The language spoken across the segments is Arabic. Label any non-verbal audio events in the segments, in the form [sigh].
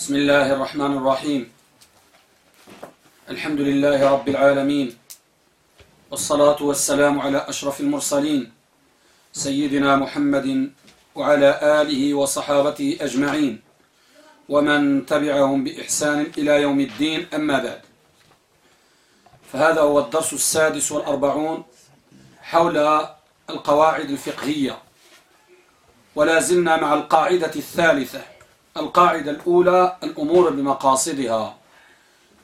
بسم الله الرحمن الرحيم. الحمد لله رب العالمين. والصلاة والسلام على أشرف المرسلين سيدنا محمد وعلى آله وصحابته أجمعين. ومن تبعهم بإحسان إلى يوم الدين أما بعد. فهذا هو الدرس السادس والأربعون حول القواعد الفقهية. ولا زلنا مع القاعدة الثالثة. القاعدة الأولى الأمور بمقاصدها.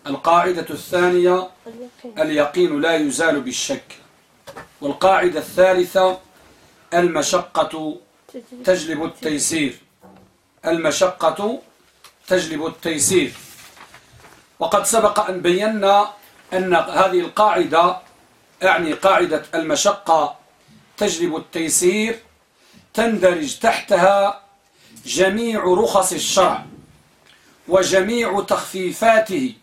القاعدة الثانية اليقين. لا يزال بالشك. والقاعدة الثالثة المشقة تجلب التيسير. المشقة تجلب التيسير. وقد سبق أن بينا أن هذه القاعدة يعني قاعدة المشقة تجلب التيسير تندرج تحتها جميع رخص الشرع وجميع تخفيفاته.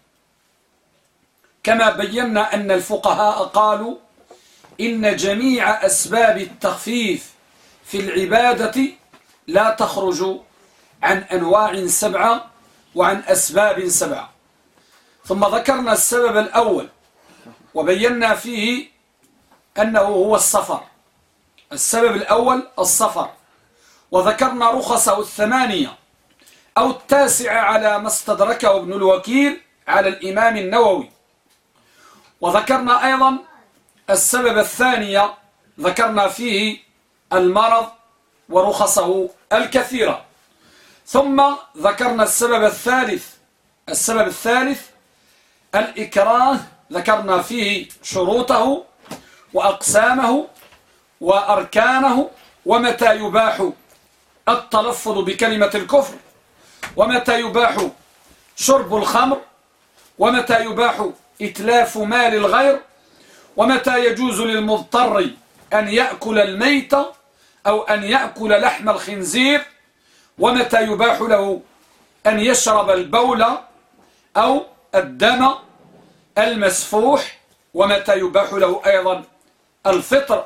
كما بينا أن الفقهاء قالوا إن جميع أسباب التخفيف في العبادة لا تخرج عن أنواع سبعة وعن أسباب سبعة. ثم ذكرنا السبب الأول وبينا فيه أنه هو السفر. السبب الأول السفر. وذكرنا رخصه الثمانية أو التاسعة على ما استدركه ابن الوكيل على الإمام النووي. وذكرنا أيضا السبب الثانية ذكرنا فيه المرض ورخصه الكثيرة ثم ذكرنا السبب الثالث السبب الثالث الإكراه ذكرنا فيه شروطه وأقسامه وأركانه ومتى يباح التلفظ بكلمة الكفر. ومتى يباح شرب الخمر؟ ومتى يباح إتلاف مال الغير؟ ومتى يجوز للمضطر أن يأكل الميت أو أن يأكل لحم الخنزير؟ ومتى يباح له أن يشرب البول أو الدم المسفوح؟ ومتى يباح له أيضا الفطر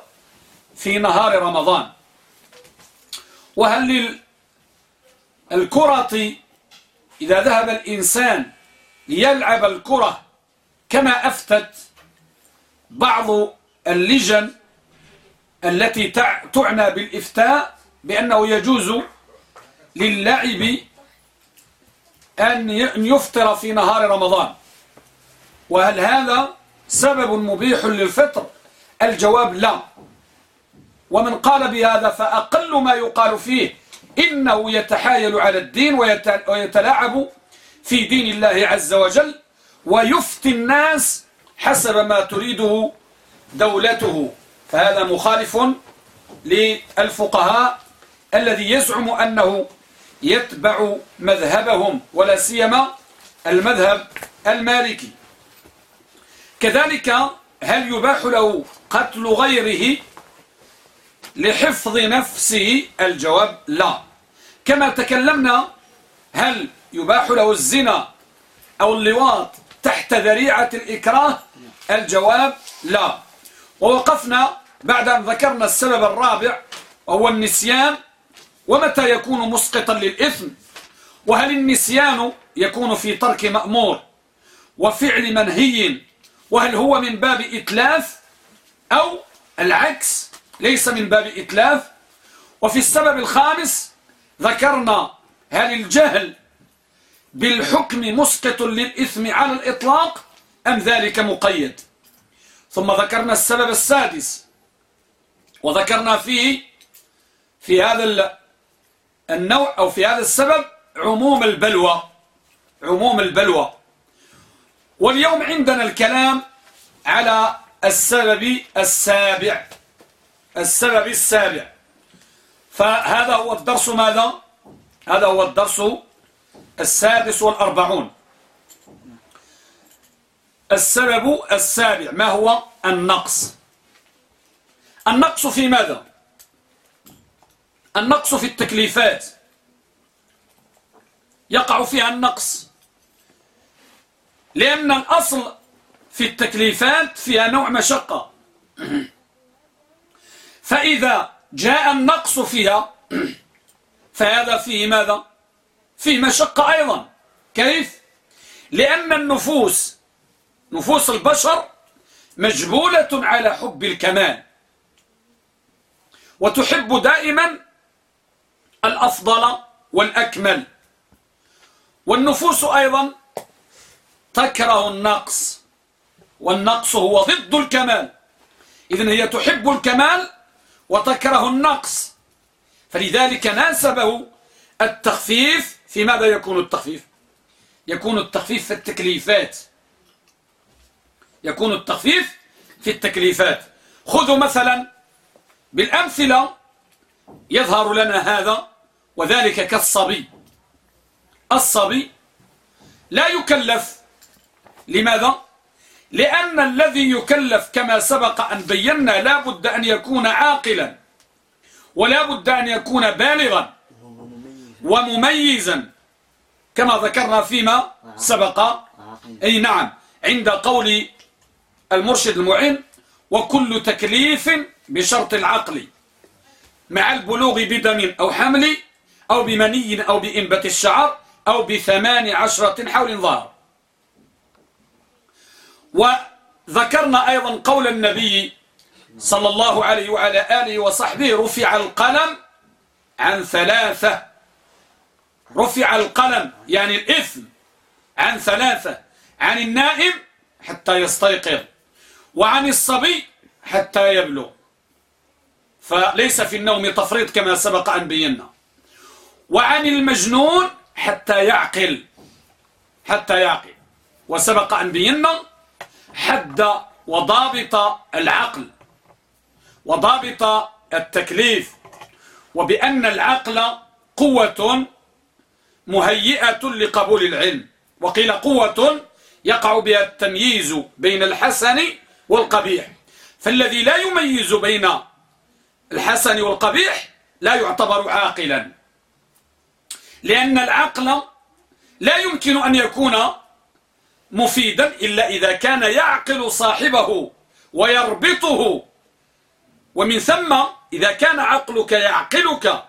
في نهار رمضان؟ وهل للكرة إذا ذهب الإنسان ليلعب الكرة كما أفتت بعض اللجن التي تعنى بالإفتاء بأنه يجوز للعب أن يفطر في نهار رمضان. وهل هذا سبب مبيح للفطر؟ الجواب لا. ومن قال بهذا فأقل ما يقال فيه. إنه يتحايل على الدين ويتلاعب في دين الله عز وجل ويفتي الناس حسب ما تريده دولته. فهذا مخالف للفقهاء الذي يزعم أنه يتبع مذهبهم ولا سيما المذهب المالكي. كذلك هل يباح له قتل غيره لحفظ نفسه الجواب لا. كما تكلمنا هل يباح له الزنا أو اللواط تحت ذريعة الإكراه؟ الجواب لا. ووقفنا بعد أن ذكرنا السبب الرابع وهو النسيان ومتى يكون مسقطا للإثم؟ وهل النسيان يكون في ترك مأمور وفعل منهي؟ وهل هو من باب إتلاف أو العكس؟ ليس من باب إتلاف. وفي السبب الخامس ذكرنا هل الجهل بالحكم مسقط للإثم على الإطلاق أم ذلك مقيد؟ ثم ذكرنا السبب السادس وذكرنا فيه في هذا النوع أو في هذا السبب عموم البلوى عموم البلوى. واليوم عندنا الكلام على السبب السابع. السبب السابع. فهذا هو الدرس ماذا؟ هذا هو الدرس السادس والأربعون. السبب السابع ما هو؟ النقص. النقص في ماذا؟ النقص في التكليفات. يقع فيها النقص. لأن الأصل في التكليفات فيها نوع مشقة. [clears throat] فإذا جاء النقص فيها فهذا فيه ماذا؟ فيه مشقة أيضا. كيف؟ لأن النفوس نفوس البشر مجبولة على حب الكمال. وتحب دائما الأفضل والأكمل. والنفوس أيضا تكره النقص. والنقص هو ضد الكمال. إذن هي تحب الكمال وتكره النقص. فلذلك ناسبه التخفيف في ماذا يكون التخفيف؟ يكون التخفيف في التكليفات. يكون التخفيف في التكليفات. خذوا مثلا بالأمثلة يظهر لنا هذا وذلك كالصبي. الصبي لا يكلف. لماذا؟ لأن الذي يكلف كما سبق أن بينا لا بد أن يكون عاقلا ولا بد أن يكون بالغا ومميزا كما ذكرنا فيما سبق. أي نعم عند قول المرشد المعين وكل تكليف بشرط العقل مع البلوغ بدم أو حمل أو بمني أو بإنبة الشعر أو بثمان عشرة حول ظهر. وذكرنا أيضا قول النبي صلى الله عليه وعلى آله وصحبه رفع القلم عن ثلاثة. رفع القلم يعني الإثم عن ثلاثة. عن النائم حتى يستيقظ. وعن الصبي حتى يبلغ. فليس في النوم تفريط كما سبق أن بينا. وعن المجنون حتى يعقل. حتى يعقل. وسبق أن بينا حد وضابط العقل وضابط التكليف وبأن العقل قوة مهيئة لقبول العلم. وقيل قوة يقع بها التمييز بين الحسن والقبيح. فالذي لا يميز بين الحسن والقبيح لا يعتبر عاقلا. لأن العقل لا يمكن أن يكون مفيدا إلا إذا كان يعقل صاحبه ويربطه. ومن ثم إذا كان عقلك يعقلك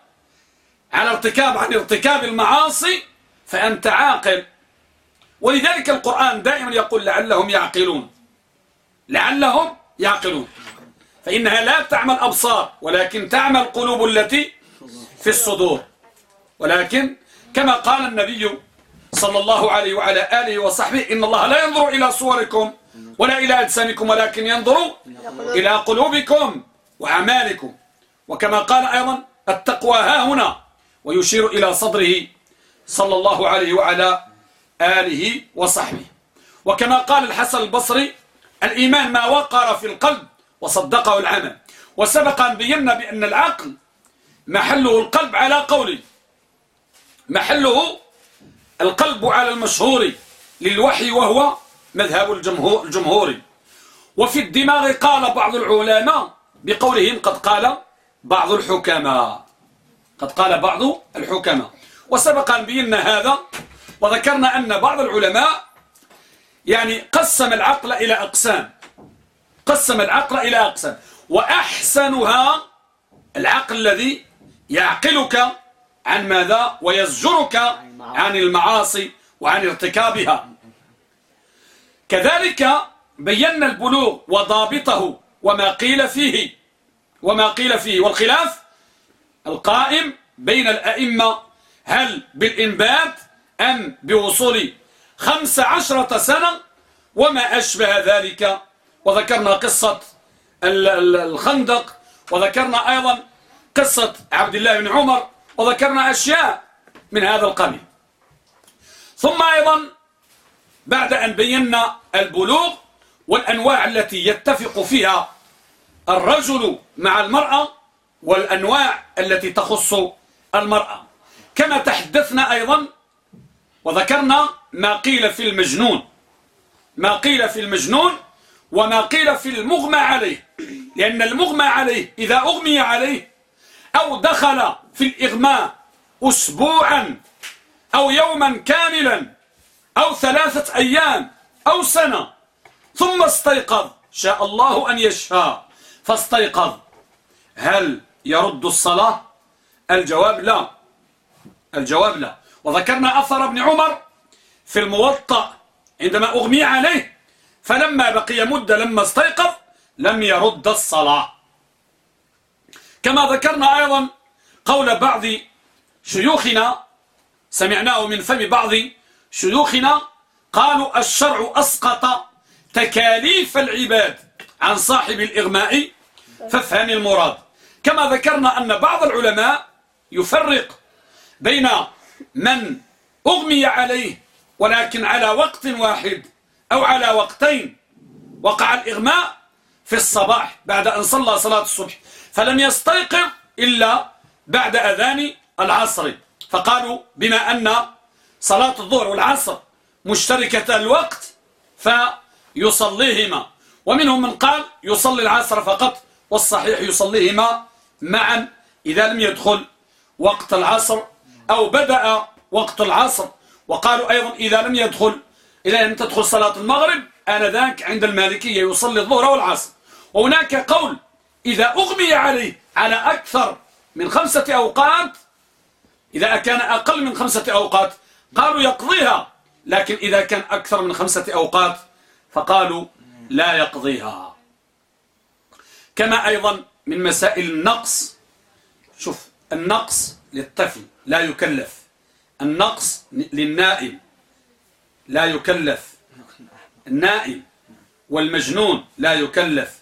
على ارتكاب عن ارتكاب المعاصي فأنت عاقل. ولذلك القرآن دائما يقول لعلهم يعقلون. لعلهم يعقلون. فإنها لا تعمل أبصار ولكن تعمل قلوب التي في الصدور. ولكن كما قال النبي صلى الله عليه وعلى آله وصحبه. إن الله لا ينظر إلى صوركم ولا إلى أجسامكم ولكن ينظر إلى قلوبكم وأعمالكم. وكما قال أيضا التقوى ها هنا ويشير إلى صدره صلى الله عليه وعلى آله وصحبه. وكما قال الحسن البصري الإيمان ما وقر في القلب وصدقه العمل. وسبق أن بينا بأن العقل محله القلب على قولي محله القلب على المشهور للوحي وهو مذهب الجمهور. وفي الدماغ قال بعض العلماء بقولهم قد قال بعض الحكماء. قد قال بعض الحكماء. وسبق أن بينا هذا وذكرنا أن بعض العلماء يعني قسم العقل إلى أقسام. قسم العقل إلى أقسام. وأحسنها العقل الذي يعقلك عن ماذا ويزجرك عن المعاصي وعن ارتكابها. كذلك بينا البلوغ وضابطه وما قيل فيه وما قيل فيه. والخلاف القائم بين الأئمة هل بالإنبات أم بوصول خمس عشرة سنة وما أشبه ذلك. وذكرنا قصة الخندق وذكرنا أيضا قصة عبد الله بن عمر وذكرنا أشياء من هذا القبيل. ثم أيضا بعد أن بينا البلوغ والأنواع التي يتفق فيها الرجل مع المرأة والأنواع التي تخص المرأة. كما تحدثنا أيضا وذكرنا ما قيل في المجنون. ما قيل في المجنون وما قيل في المغمى عليه. لأن المغمى عليه إذا أغمي عليه أو دخل في الإغماء أسبوعا أو يوما كاملا أو ثلاثة أيام أو سنة. ثم استيقظ. شاء الله أن يشفى. فاستيقظ. هل يرد الصلاة؟ الجواب لا. الجواب لا. وذكرنا أثر ابن عمر في الموطأ. عندما أغمي عليه فلما بقي مدة لما استيقظ لم يرد الصلاة. كما ذكرنا أيضا قول بعض شيوخنا سمعناه من فم بعض شيوخنا قالوا الشرع أسقط تكاليف العباد عن صاحب الإغماء فافهم المراد. كما ذكرنا أن بعض العلماء يفرق بين من أغمي عليه ولكن على وقت واحد أو على وقتين وقع الإغماء في الصباح بعد أن صلى صلاة الصبح فلم يستيقظ إلا بعد أذان العصر. فقالوا بما أن صلاة الظهر والعصر مشتركة الوقت فيصليهما. ومنهم من قال يصلي العصر فقط والصحيح يصليهما معا إذا لم يدخل وقت العصر أو بدأ وقت العصر. وقالوا أيضا إذا لم يدخل إذا لم تدخل صلاة المغرب آنذاك عند المالكية يصلي الظهر والعصر. وهناك قول إذا أغمي عليه على أكثر من خمسة أوقات إذا كان أقل من خمسة أوقات قالوا يقضيها لكن إذا كان أكثر من خمسة أوقات فقالوا لا يقضيها. كما أيضا من مسائل النقص شوف النقص للطفل لا يكلف النقص للنائم لا يكلف النائم والمجنون لا يكلف.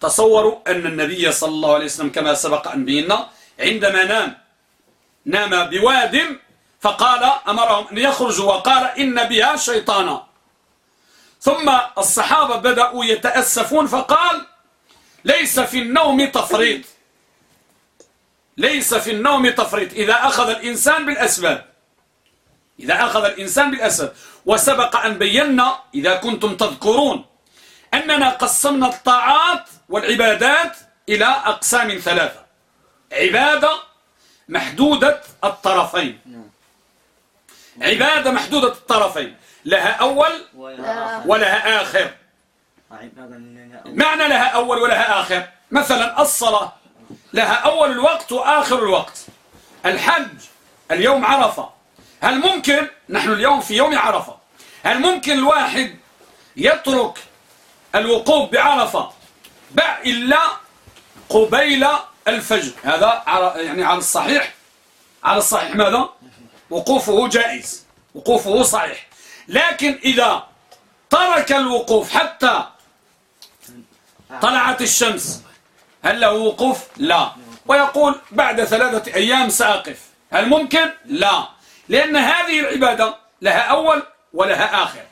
تصوروا أن النبي صلى الله عليه وسلم كما سبق أن بينا عندما نام نام بواد فقال أمرهم أن يخرجوا وقال إن بها شيطانا. ثم الصحابة بدأوا يتأسفون فقال ليس في النوم تفريط. ليس في النوم تفريط. إذا أخذ الإنسان بالأسباب. إذا أخذ الإنسان بالأسباب. وسبق أن بينا إذا كنتم تذكرون أننا قسمنا الطاعات والعبادات إلى أقسام ثلاثة. عبادة محدودة الطرفين. عبادة محدودة الطرفين. لها أول ولها آخر. معنى لها أول ولها آخر. مثلا الصلاة. لها أول الوقت وآخر الوقت. الحج. اليوم عرفة. هل ممكن؟ نحن اليوم في يوم عرفة. هل ممكن الواحد يترك الوقوف بعرفة؟ إلا قبيل الفجر. هذا يعني على الصحيح. على الصحيح ماذا؟ وقوفه جائز. وقوفه صحيح. لكن إذا ترك الوقوف حتى طلعت الشمس هل له وقوف؟ لا. ويقول بعد ثلاثة أيام سأقف. هل ممكن؟ لا. لأن هذه العبادة لها أول ولها آخر.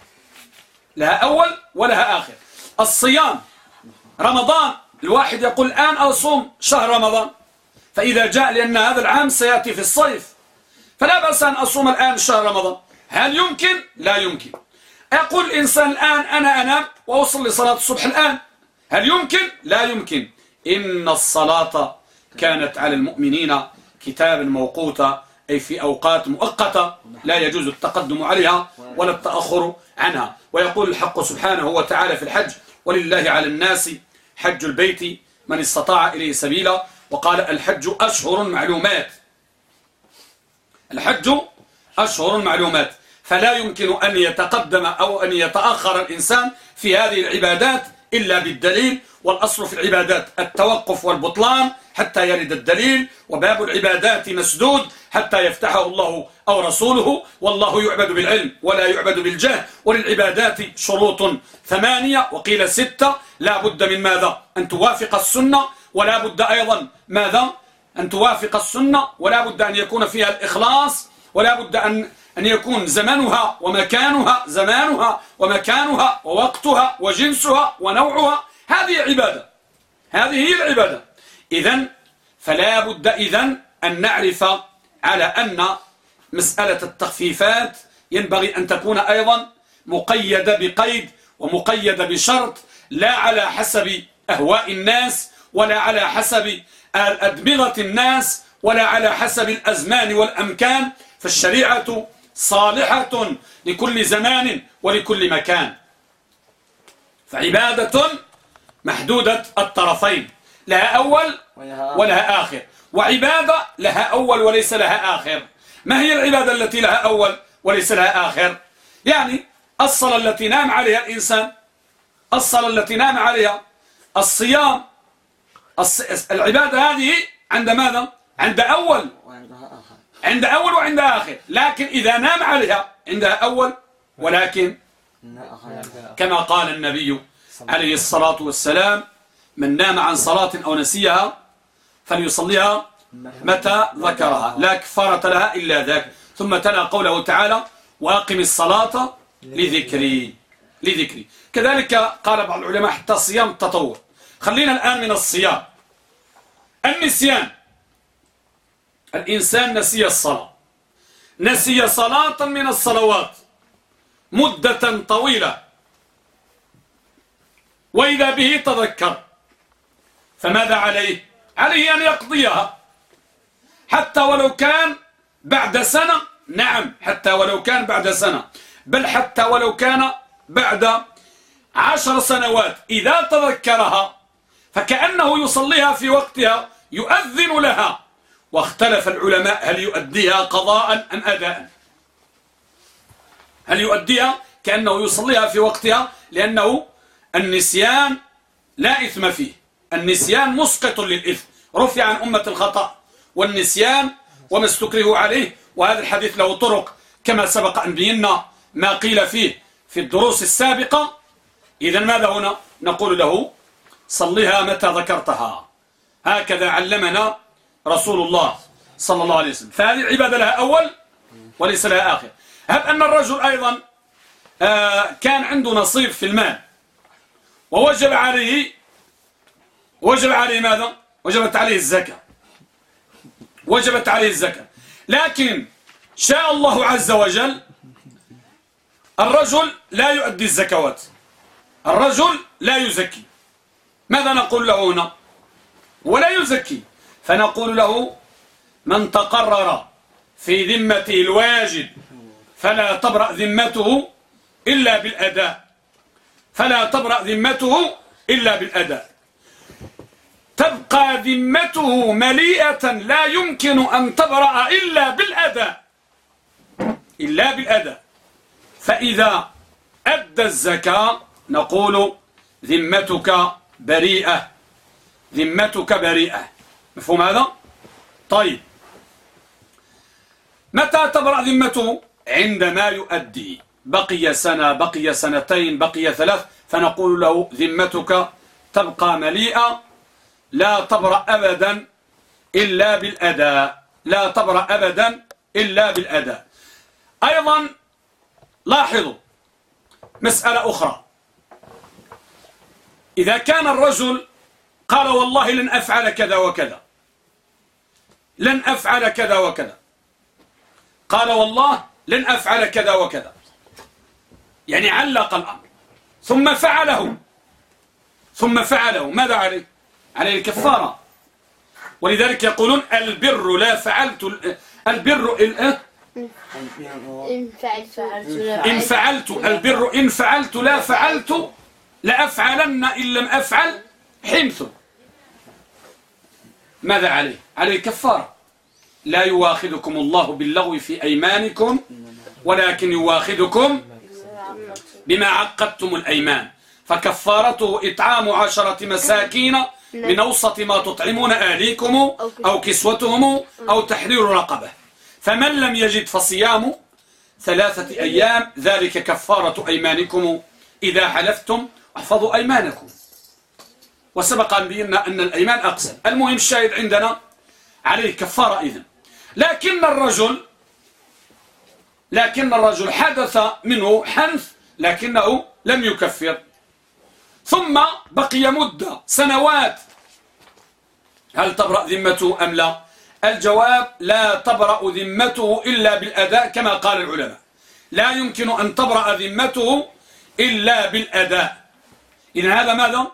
لها أول ولها آخر. الصيام. رمضان الواحد يقول الآن أصوم شهر رمضان فإذا جاء لأن هذا العام سيأتي في الصيف فلا بأس أن أصوم الآن شهر رمضان. هل يمكن؟ لا يمكن. يقول الإنسان الآن أنا أنام وأوصل لصلاة الصبح الآن. هل يمكن؟ لا يمكن. إن الصلاة كانت على المؤمنين كتابا موقوتا أي في أوقات مؤقتة لا يجوز التقدم عليها ولا التأخر عنها. ويقول الحق سبحانه وتعالى في الحج ولله على الناس حج البيت من استطاع إليه سبيلا وقال الحج أشهر معلومات. الحج أشهر معلومات. فلا يمكن أن يتقدم أو أن يتأخر الإنسان في هذه العبادات إلا بالدليل والأصل في العبادات التوقف والبطلان حتى يرد الدليل وباب العبادات مسدود حتى يفتحه الله أو رسوله والله يعبد بالعلم ولا يعبد بالجهل وللعبادات شروط ثمانية وقيل ستة لا بد من ماذا؟ أن توافق السنة ولا بد أيضا ماذا؟ أن توافق السنة ولا بد أن يكون فيها الإخلاص ولا بد أن أن يكون زمنها ومكانها زمانها ومكانها ووقتها وجنسها ونوعها. هذه عبادة. هذه هي العبادة. إذا فلا بد إذن أن نعرف على أن مسألة التخفيفات ينبغي أن تكون أيضا مقيدة بقيد ومقيدة بشرط لا على حسب أهواء الناس ولا على حسب أدمغة الناس ولا على حسب الأزمان والأمكان. فالشريعة صالحة لكل زمان ولكل مكان. فعبادة محدودة الطرفين لها أول ولها آخر. وعبادة لها أول وليس لها آخر. ما هي العبادة التي لها أول وليس لها آخر؟ يعني الصلاة التي نام عليها الإنسان الصلاة التي نام عليها الصيام. العبادة هذه عند ماذا؟ عند أول عند أول وعند آخر. لكن إذا نام عليها عندها أول ولكن كما قال النبي عليه الصلاة والسلام من نام عن صلاة أو نسيها فليصليها متى ذكرها. لا كفارة لها إلا ذاك. ثم تلا قوله تعالى وأقم الصلاة لذكري لذكري. كذلك قال بعض العلماء حتى صيام التطوع. خلينا الآن من الصيام. النسيان. الإنسان نسي الصلاة. نسي صلاة من الصلوات. مدة طويلة. وإذا به تذكر فماذا عليه؟ عليه أن يقضيها. حتى ولو كان بعد سنة نعم حتى ولو كان بعد سنة. بل حتى ولو كان بعد عشر سنوات. إذا تذكرها فكأنه يصليها في وقتها يؤذن لها. واختلف العلماء هل يؤديها قضاء أم أداء. هل يؤديها كأنه يصليها في وقتها؟ لأنه النسيان لا إثم فيه. النسيان مسقط للإثم رفع عن أمة الخطأ. والنسيان وما استكره عليه وهذا الحديث له طرق كما سبق أن بينا ما قيل فيه في الدروس السابقة. إذا ماذا هنا؟ نقول له صلها متى ذكرتها. هكذا علمنا رسول الله صلى الله عليه وسلم فهذه العبادة لها أول وليس لها آخر هل أن الرجل أيضا كان عنده نصيب في المال ووجب عليه وجب عليه ماذا وجبت عليه الزكاة وجبت عليه الزكاة لكن شاء الله عز وجل الرجل لا يؤدي الزكوات الرجل لا يزكي ماذا نقول له هنا ولا يزكي فنقول له من تقرر في ذمته الواجب فلا تبرأ ذمته إلا بالأداء. فلا تبرأ ذمته إلا بالأداء. تبقى ذمته مليئة لا يمكن أن تبرأ إلا بالأداء. إلا بالأداء. فإذا أدى الزكاة نقول ذمتك بريئة. ذمتك بريئة. مفهوم هذا؟ طيب. متى تبرأ ذمته؟ عندما يؤدي. بقي سنة بقي سنتين بقي ثلاث فنقول له ذمتك تبقى مليئة. لا تبرأ أبدا إلا بالأداء. لا تبرأ أبدا إلا بالأداء. أيضا لاحظوا مسألة أخرى. إذا كان الرجل قال والله لن أفعل كذا وكذا لن أفعل كذا وكذا. قال والله لن أفعل كذا وكذا. يعني علق الأمر. ثم فعله. ثم فعله. ماذا عليه؟ عليه الكفارة. ولذلك يقولون البر لا فعلت البر إن فعلت. إن فعلت. البر إن فعلت لا فعلت لأفعلن إن لم أفعل حنث. ماذا عليه؟ عليه كفارة. لا يواخذكم الله باللغو في أيمانكم ولكن يواخذكم بما عقدتم الأيمان. فكفارته إطعام عشرة مساكين من أوسط ما تطعمون أهليكم أو كسوتهم أو تحرير رقبة. فمن لم يجد فصيام ثلاثة أيام ذلك كفارة أيمانكم. إذا حلفتم احفظوا أيمانكم. وسبق أن بينا أن الأيمان أقسم. المهم الشاهد عندنا عليه كفارة إذن. لكن الرجل لكن الرجل حدث منه حنث لكنه لم يكفر. ثم بقي مدة سنوات. هل تبرأ ذمته أم لا؟ الجواب لا تبرأ ذمته إلا بالأداء كما قال العلماء. لا يمكن أن تبرأ ذمته إلا بالأداء. إذن هذا ماذا؟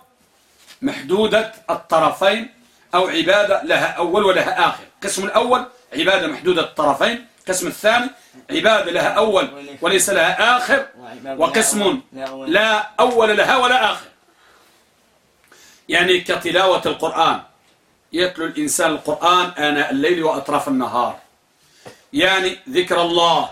محدودة الطرفين أو عبادة لها أول ولها آخر. قسم الأول عبادة محدودة الطرفين قسم الثاني عبادة لها أول وليس لها آخر وقسم لا أول لها ولا آخر. يعني كتلاوة القرآن يتلو الإنسان القرآن آناء الليل وأطراف النهار. يعني ذكر الله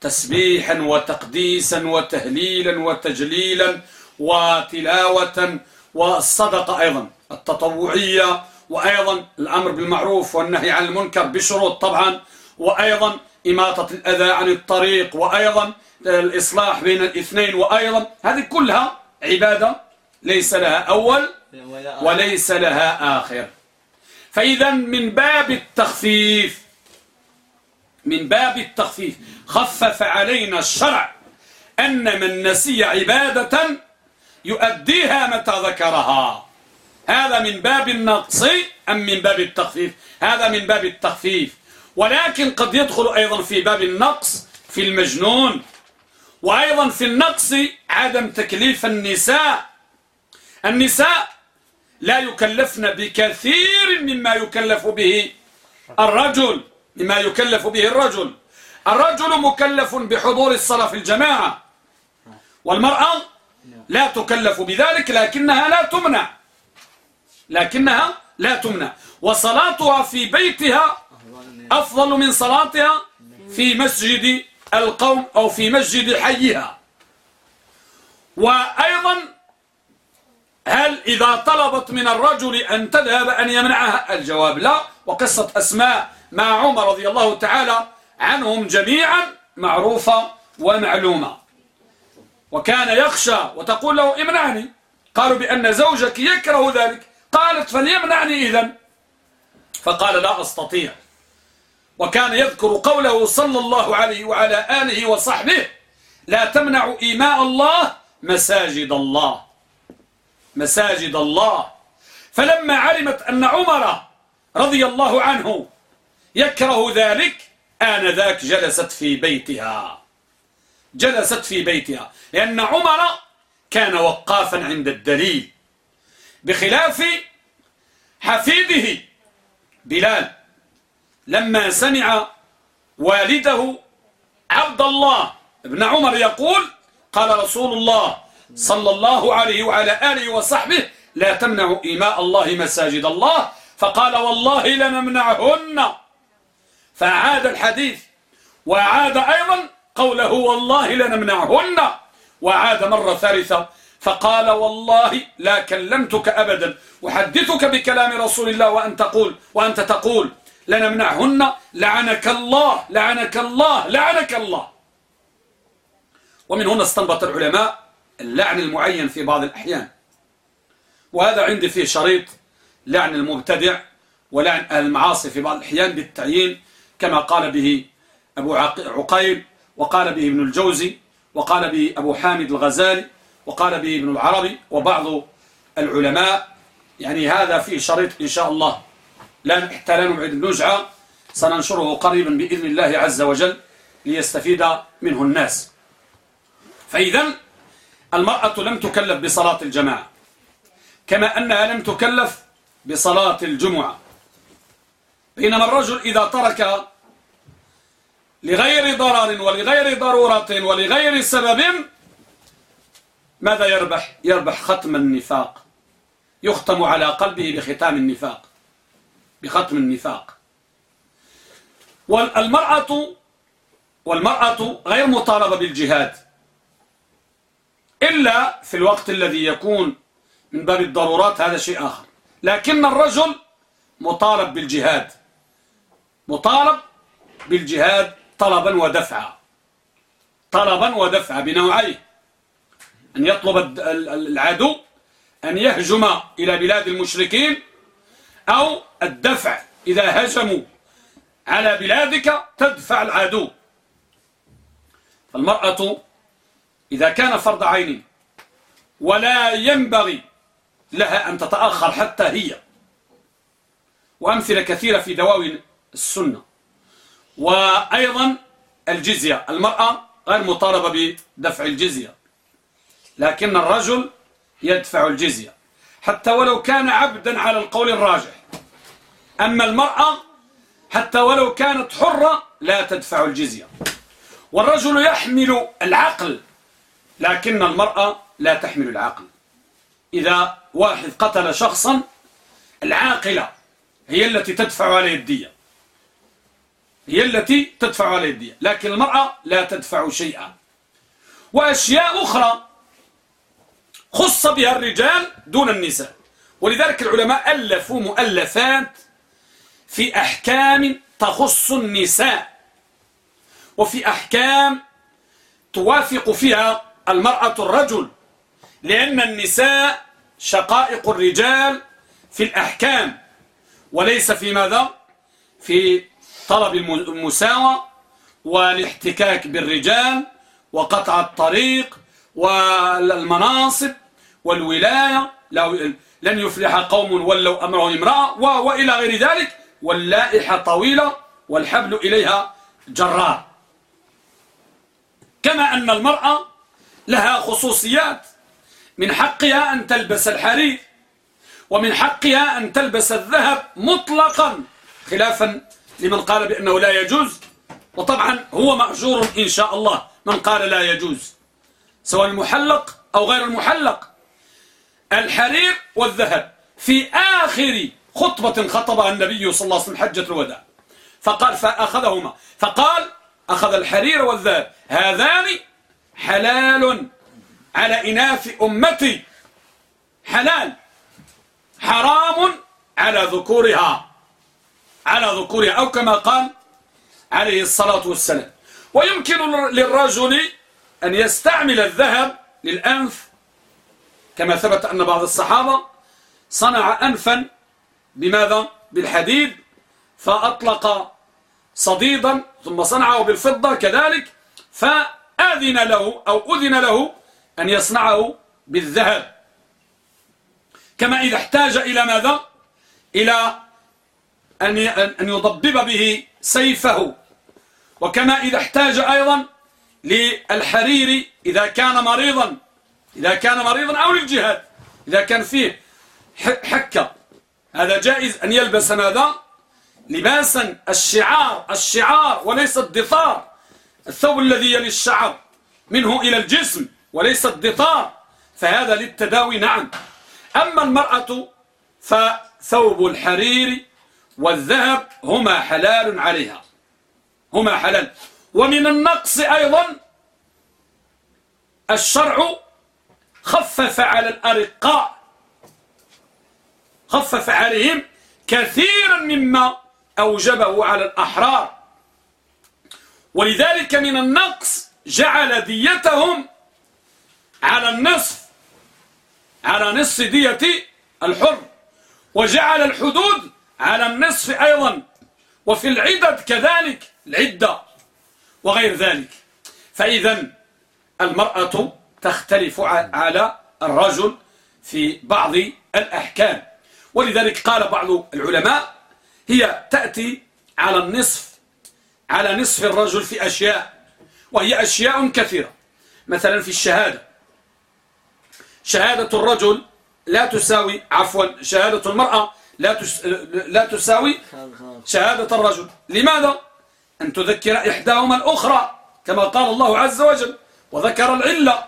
تسبيحا وتقديسا وتهليلا وتجليلا وتلاوة والصدقة أيضا التطوعية وأيضا الأمر بالمعروف والنهي عن المنكر بشروط طبعا وأيضا إماطة الأذى عن الطريق وأيضا الإصلاح بين الاثنين وأيضا هذه كلها عبادة ليس لها أول وليس لها آخر. فإذا من باب التخفيف من باب التخفيف خفف علينا الشرع أن من نسي عبادة يؤديها متى ذكرها. هذا من باب النقص أم من باب التخفيف؟ هذا من باب التخفيف. ولكن قد يدخل أيضا في باب النقص في المجنون وأيضا في النقص عدم تكليف النساء. النساء لا يكلفن بكثير مما يكلف به الرجل مما يكلف به الرجل. الرجل مكلف بحضور الصلاة في الجماعة والمرأة لا تكلف بذلك لكنها لا تمنع. لكنها لا تمنع. وصلاتها في بيتها أفضل من صلاتها في مسجد القوم أو في مسجد حيها. وأيضا هل إذا طلبت من الرجل أن تذهب أن يمنعها؟ الجواب لا. وقصة أسماء مع عمر رضي الله تعالى عنهم جميعا معروفة ومعلومة. وكان يخشى وتقول له امنعني. قالوا بأن زوجك يكره ذلك. قالت فليمنعني إذن. فقال لا أستطيع. وكان يذكر قوله صلى الله عليه وعلى آله وصحبه لا تمنع إيماء الله مساجد الله. مساجد الله. فلما علمت أن عمر رضي الله عنه يكره ذلك آنذاك جلست في بيتها. جلست في بيتها لأن عمر كان وقافا عند الدليل بخلاف حفيده بلال. لما سمع والده عبد الله ابن عمر يقول قال رسول الله صلى الله عليه وعلى آله وصحبه لا تمنعوا إيماء الله مساجد الله. فقال والله لنمنعهن. فأعاد الحديث وأعاد أيضا قوله والله لنمنعهن. وعاد مرة ثالثة فقال والله لا كلمتك أبدا أحدثك بكلام رسول الله وأن تقول وأنت تقول لنمنعهن لعنك الله لعنك الله لعنك الله. ومن هنا استنبط العلماء اللعن المعين في بعض الأحيان. وهذا عندي فيه شريط لعن المبتدع ولعن المعاصي في بعض الأحيان بالتعيين كما قال به أبو عقيل وقال به ابن الجوزي وقال به أبو حامد الغزالي وقال به ابن العربي وبعض العلماء. يعني هذا فيه شريط إن شاء الله. لا حتى لا نبعد سننشره قريبا بإذن الله عز وجل ليستفيد منه الناس. فإذا المرأة لم تكلف بصلاة الجماعة كما أنها لم تكلف بصلاة الجمعة. بينما الرجل إذا ترك لغير ضرر ولغير ضرورة ولغير سبب ماذا يربح؟ يربح ختم النفاق. يختم على قلبه بختام النفاق. بختم النفاق. والمرأة والمرأة غير مطالبة بالجهاد. إلا في الوقت الذي يكون من باب الضرورات هذا شيء آخر. لكن الرجل مطالب بالجهاد. مطالب بالجهاد طلبا ودفعا. طلبا ودفعا بنوعين أن يطلب العدو أن يهجم إلى بلاد المشركين أو الدفع. إذا هجموا على بلادك تدفع العدو. فالمرأة إذا كان فرض عين ولا ينبغي لها أن تتأخر حتى هي. وأمثلة كثيرة في دواوين السنة. وأيضا الجزية. المرأة غير مطالبة بدفع الجزية لكن الرجل يدفع الجزية. حتى ولو كان عبدا على القول الراجح. أما المرأة حتى ولو كانت حرة لا تدفع الجزية. والرجل يحمل العقل لكن المرأة لا تحمل العقل. إذا واحد قتل شخصا العاقلة هي التي تدفع عليه الدية. هي التي تدفع على الدية لكن المرأة لا تدفع شيئا. وأشياء أخرى خص بها الرجال دون النساء. ولذلك العلماء ألفوا مؤلفات في أحكام تخص النساء. وفي أحكام توافق فيها المرأة الرجل لأن النساء شقائق الرجال في الأحكام. وليس في ماذا؟ في طلب المساواة والاحتكاك بالرجال وقطع الطريق والمناصب والولاية. لن يفلح قوم ولوا أمره امرأة وإلى غير ذلك واللائحة طويلة والحبل إليها جرار. كما أن المرأة لها خصوصيات من حقها أن تلبس الحرير ومن حقها أن تلبس الذهب مطلقا خلافا لمن قال بأنه لا يجوز وطبعا هو مأجور إن شاء الله. من قال لا يجوز سواء المحلق أو غير المحلق. الحرير والذهب في آخر خطبة خطبها النبي صلى الله عليه وسلم حجة الوداع فقال فأخذهما. فقال أخذ الحرير والذهب هذان حلال على إناث أمتي. حلال حرام على ذكورها. على ذكورها أو كما قال عليه الصلاة والسلام ويمكن للرجل أن يستعمل الذهب للأنف كما ثبت أن بعض الصحابة صنع أنفا بماذا؟ بالحديد فأطلق صديدا ثم صنعه بالفضة كذلك فأذن له أو أذن له أن يصنعه بالذهب كما إذا احتاج إلى ماذا؟ إلى أن يضبب به سيفه. وكما إذا احتاج أيضا للحرير إذا كان مريضا إذا كان مريضا أو للجهاد إذا كان فيه حكة. هذا جائز أن يلبس ماذا؟ لباسا الشعار الشعار وليس الدثار. الثوب الذي يلي الشعر منه إلى الجسم وليس الدثار فهذا للتداوي نعم. أما المرأة فثوب الحرير والذهب هما حلال عليها. هما حلال. ومن النقص أيضا الشرع خفف على الأرقاء. خفف عليهم كثيرا مما أوجبه على الأحرار. ولذلك من النقص جعل ديتهم على النصف على نصف دية الحر. وجعل الحدود على النصف أيضا. وفي العدد كذلك العدة وغير ذلك. فإذا المرأة تختلف على الرجل في بعض الأحكام. ولذلك قال بعض العلماء هي تأتي على النصف على نصف الرجل في أشياء وهي أشياء كثيرة. مثلا في الشهادة. شهادة الرجل لا تساوي عفوا شهادة المرأة لا لا تساوي شهادة الرجل. لماذا؟ أن تذكر إحداهما الأخرى كما قال الله عز وجل وذكر العلة.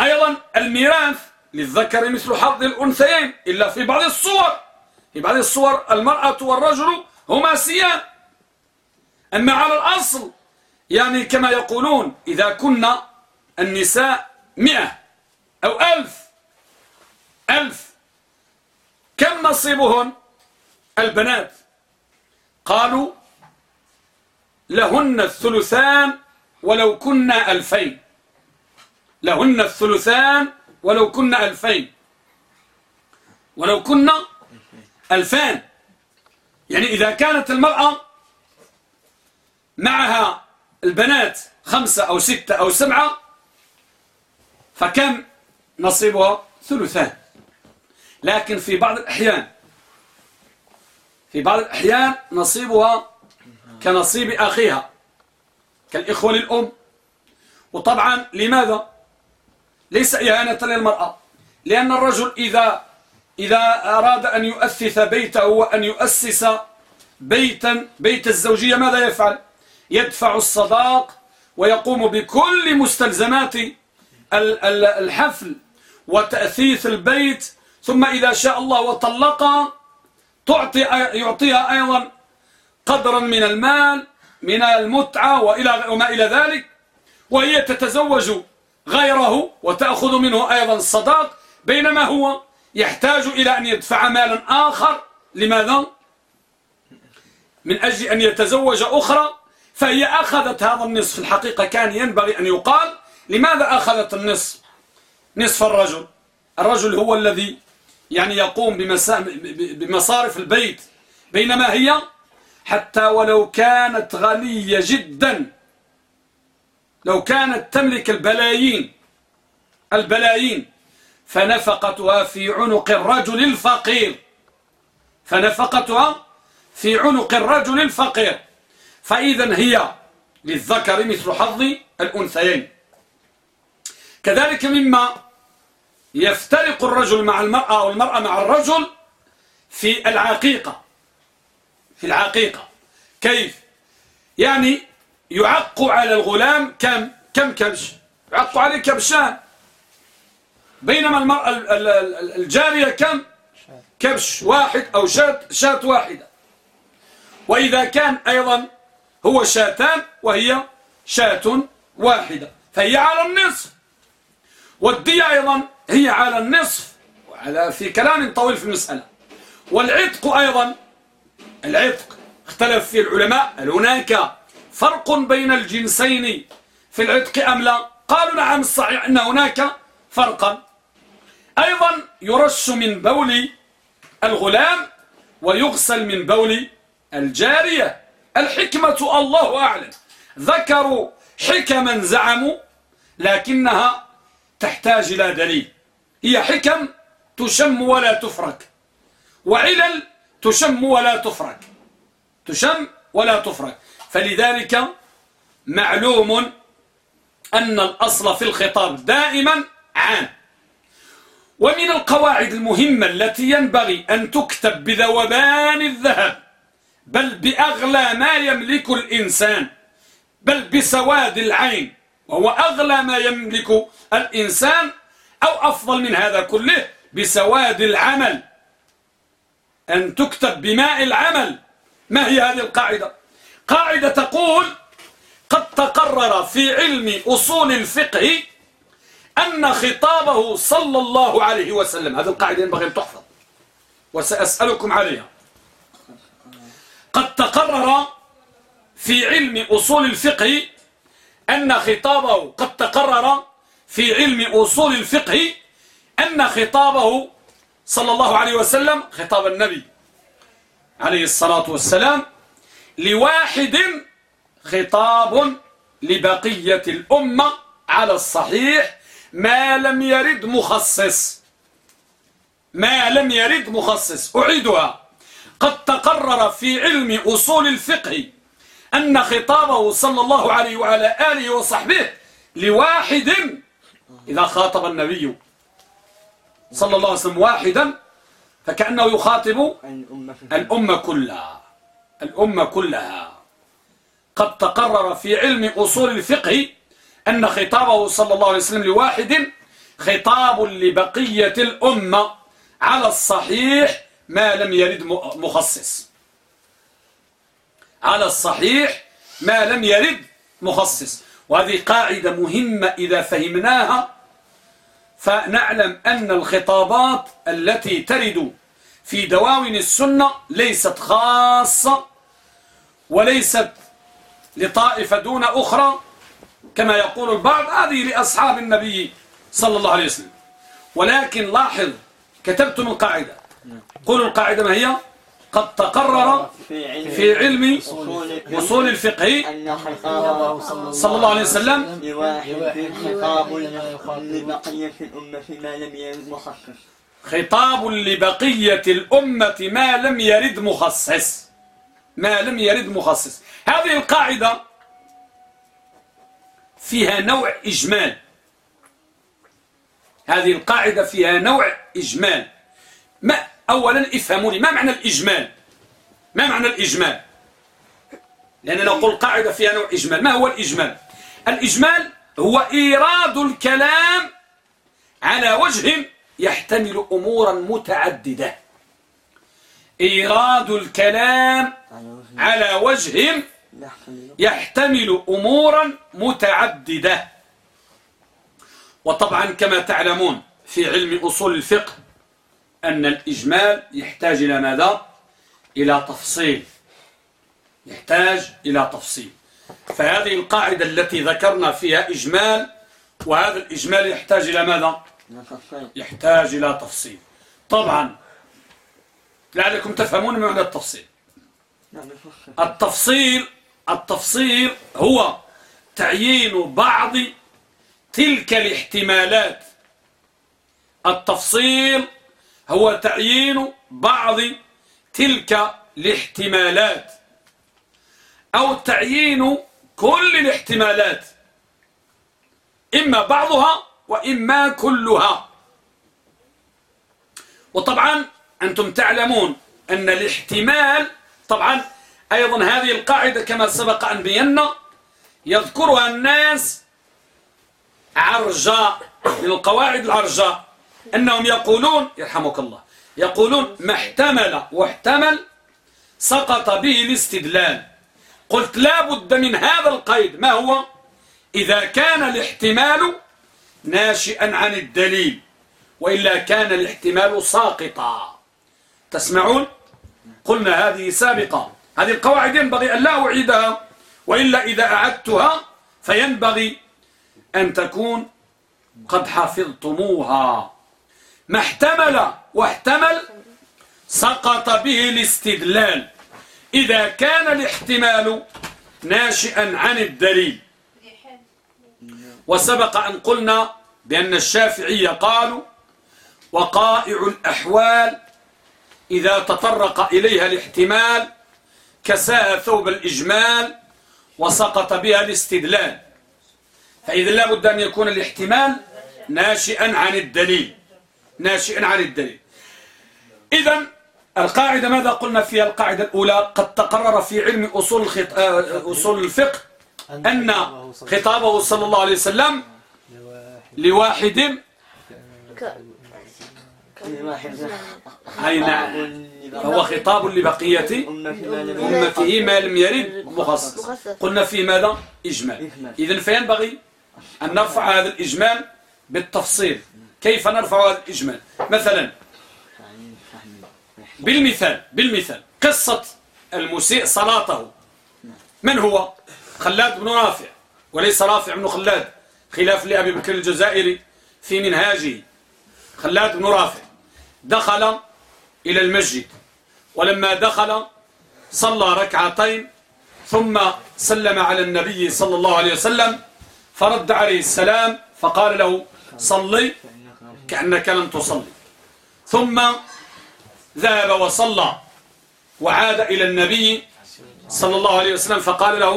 أيضا الميراث للذكر مثل حظ الأنثيين إلا في بعض الصور. في بعض الصور المرأة والرجل هما سيان. أما على الأصل يعني كما يقولون إذا كنا النساء مئة أو ألف. ألف. كم نصيبهن البنات؟ قالوا لهن الثلثان ولو كنا ألفين. لهن الثلثان ولو كنا ألفين. ولو كنا ألفان. يعني إذا كانت المرأة معها البنات خمسة أو ستة أو سبعة فكم نصيبها؟ ثلثان. لكن في بعض الأحيان في بعض الأحيان نصيبها كنصيب أخيها كالإخوة للأم. وطبعا لماذا؟ ليس إهانة للمرأة لأن الرجل إذا إذا أراد أن يؤسس بيته وأن يؤسس بيتا بيت الزوجية ماذا يفعل؟ يدفع الصداق ويقوم بكل مستلزمات الحفل وتأثيث البيت ثم إذا شاء الله وطلقها تعطي يعطيها أيضا قدرا من المال من المتعة وإلى وما إلى ذلك وهي تتزوج غيره وتأخذ منه أيضا الصداق بينما هو يحتاج إلى أن يدفع مالا آخر. لماذا؟ من أجل أن يتزوج أخرى فهي أخذت هذا النصف. الحقيقة كان ينبغي أن يقال لماذا أخذت النصف؟ نصف الرجل. الرجل هو الذي يعني يقوم بمصارف البيت بينما هي حتى ولو كانت غنية جدا لو كانت تملك البلايين البلايين فنفقتها في عنق الرجل الفقير. فنفقتها في عنق الرجل الفقير. فإذا هي للذكر مثل حظ الأنثيين. كذلك مما يفترق الرجل مع المرأة أو المرأة مع الرجل في العقيقة في العقيقة. كيف؟ يعني يعق على الغلام كم كم كبش؟ يعق عليه كبشان. بينما المرأة الجارية كم؟ كبش واحد أو شات شات واحدة. وإذا كان أيضا هو شاتان وهي شاة واحدة فهي على النصف. والدية أيضا هي على النصف وعلى في كلام طويل في المسألة. والعتق أيضا العتق اختلف فيه العلماء هل هناك فرق بين الجنسين في العتق أم لا؟ قالوا نعم الصحيح أن هناك فرقا. أيضا يرش من بول الغلام ويغسل من بول الجارية. الحكمة الله أعلم. ذكروا حكما زعموا لكنها تحتاج إلى دليل. هي حكم تشم ولا تفرك. وعلل تشم ولا تفرك. تشم ولا تفرك. فلذلك معلوم أن الأصل في الخطاب دائما عام. ومن القواعد المهمة التي ينبغي أن تكتب بذوبان الذهب. بل بأغلى ما يملك الإنسان. بل بسواد العين. وهو أغلى ما يملك الإنسان أو أفضل من هذا كله بسواد العمل. أن تكتب بماء العمل. ما هي هذه القاعدة؟ قاعدة تقول قد تقرر في علم أصول الفقه أن خطابه صلى الله عليه وسلم. هذه القاعدة ينبغي أن تحفظ وسأسألكم عليها. قد تقرر في علم أصول الفقه أن خطابه قد تقرر في علم أصول الفقه أن خطابه صلى الله عليه وسلم خطاب النبي عليه الصلاة والسلام لواحد خطاب لبقية الأمة على الصحيح ما لم يرد مخصص. ما لم يرد مخصص. أعيدها. قد تقرر في علم أصول الفقه أن خطابه صلى الله عليه وعلى آله وصحبه لواحد إذا خاطب النبي صلى الله عليه وسلم واحدا فكأنه يخاطب الأمة كلها. الأمة كلها. قد تقرر في علم أصول الفقه أن خطابه صلى الله عليه وسلم لواحد خطاب لبقية الأمة على الصحيح ما لم يرد مخصص. على الصحيح ما لم يرد مخصص. وهذه قاعدة مهمة إذا فهمناها فنعلم أن الخطابات التي ترد في دواوين السنة ليست خاصة وليست لطائفة دون أخرى كما يقول البعض هذه لأصحاب النبي صلى الله عليه وسلم. ولكن لاحظ كتبتم القاعدة. قولوا القاعدة ما هي؟ قد تقرر في علم أصول الفقه صلى الله عليه وسلم خطاب لبقية الأمة ما لم يرد مخصص. خطاب لبقية الأمة ما لم يرد مخصص ما لم يرد مخصص. هذه القاعدة فيها نوع إجمال. هذه القاعدة فيها نوع إجمال. ما أولا افهموني ما معنى الإجمال؟ ما معنى الإجمال؟ لأننا نقول قاعدة فيها نوع إجمال ما هو الإجمال؟ الإجمال هو إيراد الكلام على وجه يحتمل أمورا متعددة. إيراد الكلام على وجه يحتمل أمورا متعددة. وطبعا كما تعلمون في علم أصول الفقه أن الإجمال يحتاج إلى ماذا؟ إلى تفصيل. يحتاج إلى تفصيل. فهذه القاعدة التي ذكرنا فيها إجمال وهذا الإجمال يحتاج إلى ماذا؟ يحتاج إلى تفصيل. طبعا لعلكم تفهمون معنى التفصيل. التفصيل التفصيل هو تعيين بعض تلك الاحتمالات. التفصيل هو تعيين بعض تلك الاحتمالات أو تعيين كل الاحتمالات إما بعضها وإما كلها. وطبعا أنتم تعلمون أن الاحتمال طبعا أيضا هذه القاعدة كما سبق أن بينا يذكرها الناس عرجاء من القواعد العرجاء. أنهم يقولون يرحمك الله يقولون ما احتمل واحتمل سقط به الاستدلال. قلت لا بد من هذا القيد. ما هو؟ إذا كان الاحتمال ناشئا عن الدليل وإلا كان الاحتمال ساقطا. تسمعون؟ قلنا هذه سابقة. هذه القواعد ينبغي أن لا أعيدها وإلا إذا أعدتها فينبغي أن تكون قد حفظتموها. ما احتمل واحتمل سقط به الاستدلال. إذا كان الاحتمال ناشئا عن الدليل. وسبق أن قلنا بأن الشافعية قالوا وقائع الأحوال إذا تطرق إليها الاحتمال كساها ثوب الإجمال وسقط بها الاستدلال. فإذا لا بد أن يكون الاحتمال ناشئا عن الدليل. ناشئا عن الدليل. إذا القاعدة ماذا قلنا فيها؟ القاعدة الأولى قد تقرر في علم أصول, الخط... آه، أصول الفقه أن خطابه صلى الله عليه وسلم لواحد أي نعم. هو خطاب لبقية أمته ما لم يرد. مخصص. قلنا في ماذا؟ إجمال. إذن فينبغي أن نرفع هذا الإجمال بالتفصيل. كيف نرفع الإجمال؟ مثلا بالمثال بالمثال قصة المسيء صلاته. من هو؟ خلاد بن رافع. وليس رافع بن خلاد. خلاف لأبي بكر الجزائري في منهاجه. خلاد بن رافع. دخل إلى المسجد. ولما دخل صلى ركعتين ثم سلم على النبي صلى الله عليه وسلم فرد عليه السلام فقال له صلي. كأنك لم تصلي. ثم ذهب وصلى وعاد إلى النبي صلى الله عليه وسلم فقال له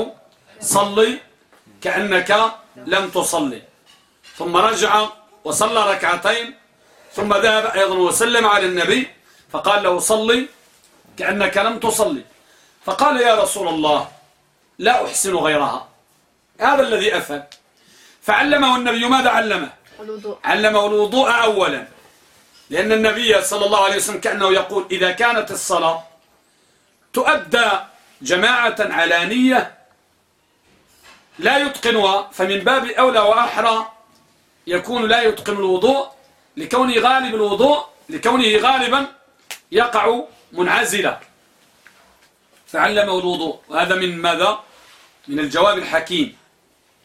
صلي كأنك لم تصلي. ثم رجع وصلى ركعتين ثم ذهب أيضا وسلم على النبي فقال له صلي كأنك لم تصلي. فقال يا رسول الله لا أحسن غيرها هذا الذي أفهم فعلمه النبي ماذا علمه؟ علمه الوضوء أولا. لأن النبي صلى الله عليه وسلم كأنه يقول إذا كانت الصلاة تؤدى جماعة علانية لا يتقنها فمن باب أولى وأحرى يكون لا يتقن الوضوء لكونه غالب الوضوء لكونه غالبا يقع منعزلا. فعلمه الوضوء. وهذا من ماذا؟ من الجواب الحكيم.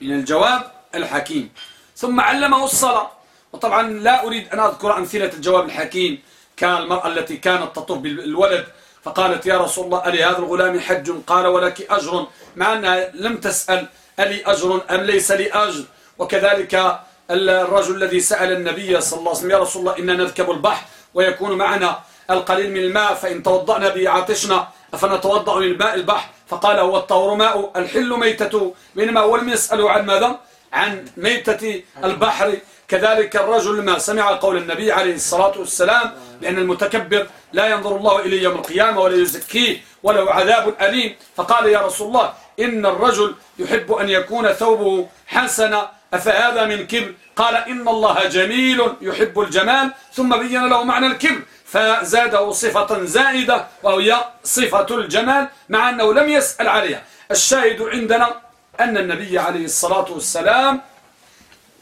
من الجواب الحكيم. ثم علمه الصلاة. وطبعا لا أريد أن أذكر أمثلة الجواب الحكيم كالمرأة التي كانت تطب بالولد فقالت يا رسول الله ألي هذا الغلام حج؟ قال ولك أجر. مع أنها لم تسأل ألي أجر أم ليس لي أجر؟ وكذلك الرجل الذي سأل النبي صلى الله عليه وسلم يا رسول الله إننا نذكب البحر ويكون معنا القليل من الماء فإن توضأنا به عطشنا فنتوضأ من البحر؟ فقال هو الطور ماء الحل ميتة. من ولم يسألوا عن ماذا؟ عن ميتة البحر. كذلك الرجل ما سمع قول النبي عليه الصلاة والسلام لأن المتكبر لا ينظر الله إليه يوم القيامة ولا يزكيه وله عذاب أليم. فقال يا رسول الله إن الرجل يحب أن يكون ثوبه حسن أفهذا من كبر؟ قال إن الله جميل يحب الجمال ثم بين له معنى الكبر. فزاده صفة زائدة وهي صفة الجمال مع أنه لم يسأل عليها. الشاهد عندنا أن النبي عليه الصلاة والسلام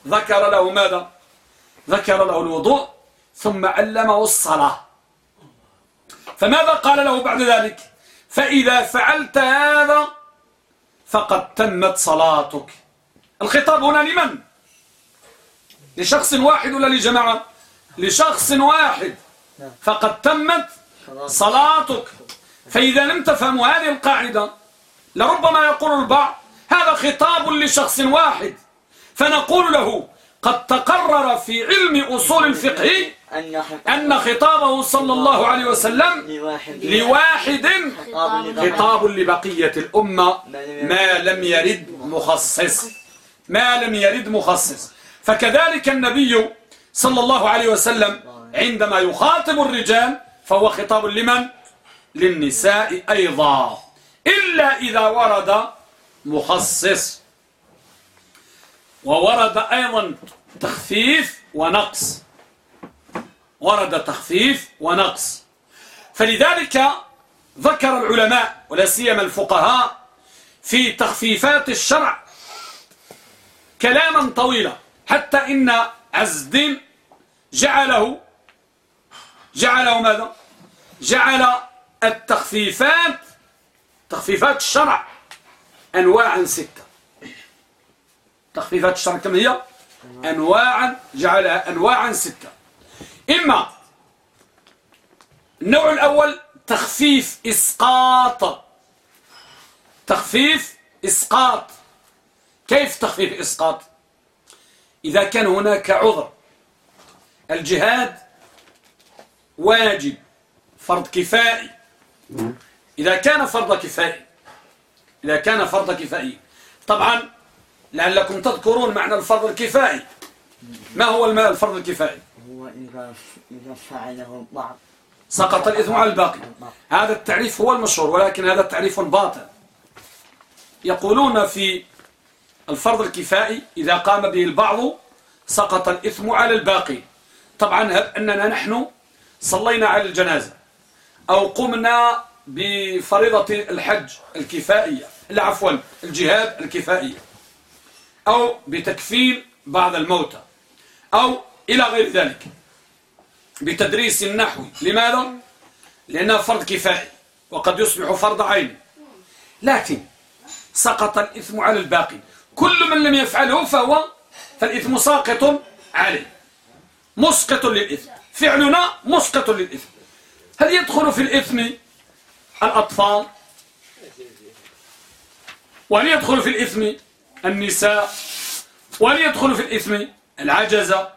ذكر له ماذا؟ ذكر له الوضوء ثم علمه الصلاة. فماذا قال له بعد ذلك؟ فإذا فعلت هذا فقد تمت صلاتك. الخطاب هنا لمن؟ لشخص واحد ولا لجماعة؟ لشخص واحد. فقد تمت صلاتك. فإذا لم تفهموا هذه القاعدة لربما يقول البعض هذا خطاب لشخص واحد. فنقول له قد تقرر في علم أصول الفقه أن خطابه صلى الله عليه وسلم لواحد. خطاب لبقية الأمة. ما لم يرد مخصص. ما لم يرد مخصص. فكذلك النبي صلى الله عليه وسلم عندما يخاطب الرجال فهو خطاب لمن؟ للنساء أيضا. إلا إذا ورد مخصص. وورد أيضا تخفيف ونقص. ورد تخفيف ونقص. فلذلك ذكر العلماء ولا سيما الفقهاء في تخفيفات الشرع كلاما طويلا حتى إن عز الدين جعله جعله ماذا؟ جعل التخفيفات تخفيفات الشرع أنواعا ستة. تخفيفات الشرع كم هي؟ أنواعا جعلها أنواعا ستة. إما النوع الأول تخفيف إسقاط. تخفيف إسقاط. كيف تخفيف إسقاط؟ إذا كان هناك عذر. الجهاد واجب فرض كفائي. إذا كان فرض كفائي إذا كان فرض كفائي. طبعا لعلكم تذكرون معنى الفرض الكفائي. ما هو الماء الفرض الكفائي؟ هو إذا إذا فعله البعض سقط الإثم على الباقي. هذا التعريف هو المشهور ولكن هذا التعريف باطل. يقولون في الفرض الكفائي إذا قام به البعض سقط الإثم على الباقي. طبعا أننا نحن صلينا على الجنازة أو قمنا بفريضة الحج الكفائية؟ لا عفوا الجهاد الكفائية أو بتكفير بعض الموتى أو إلى غير ذلك بتدريس النحو. لماذا؟ لأنها فرض كفائي وقد يصبح فرض عين. لكن سقط الإثم على الباقي. كل من لم يفعله فهو فالإثم ساقط عليه. مسقط للإثم. فعلنا مسقط للإثم. هل يدخل في الإثم الأطفال؟ وهل يدخل في الإثم النساء وهل يدخل في الإثم العجزة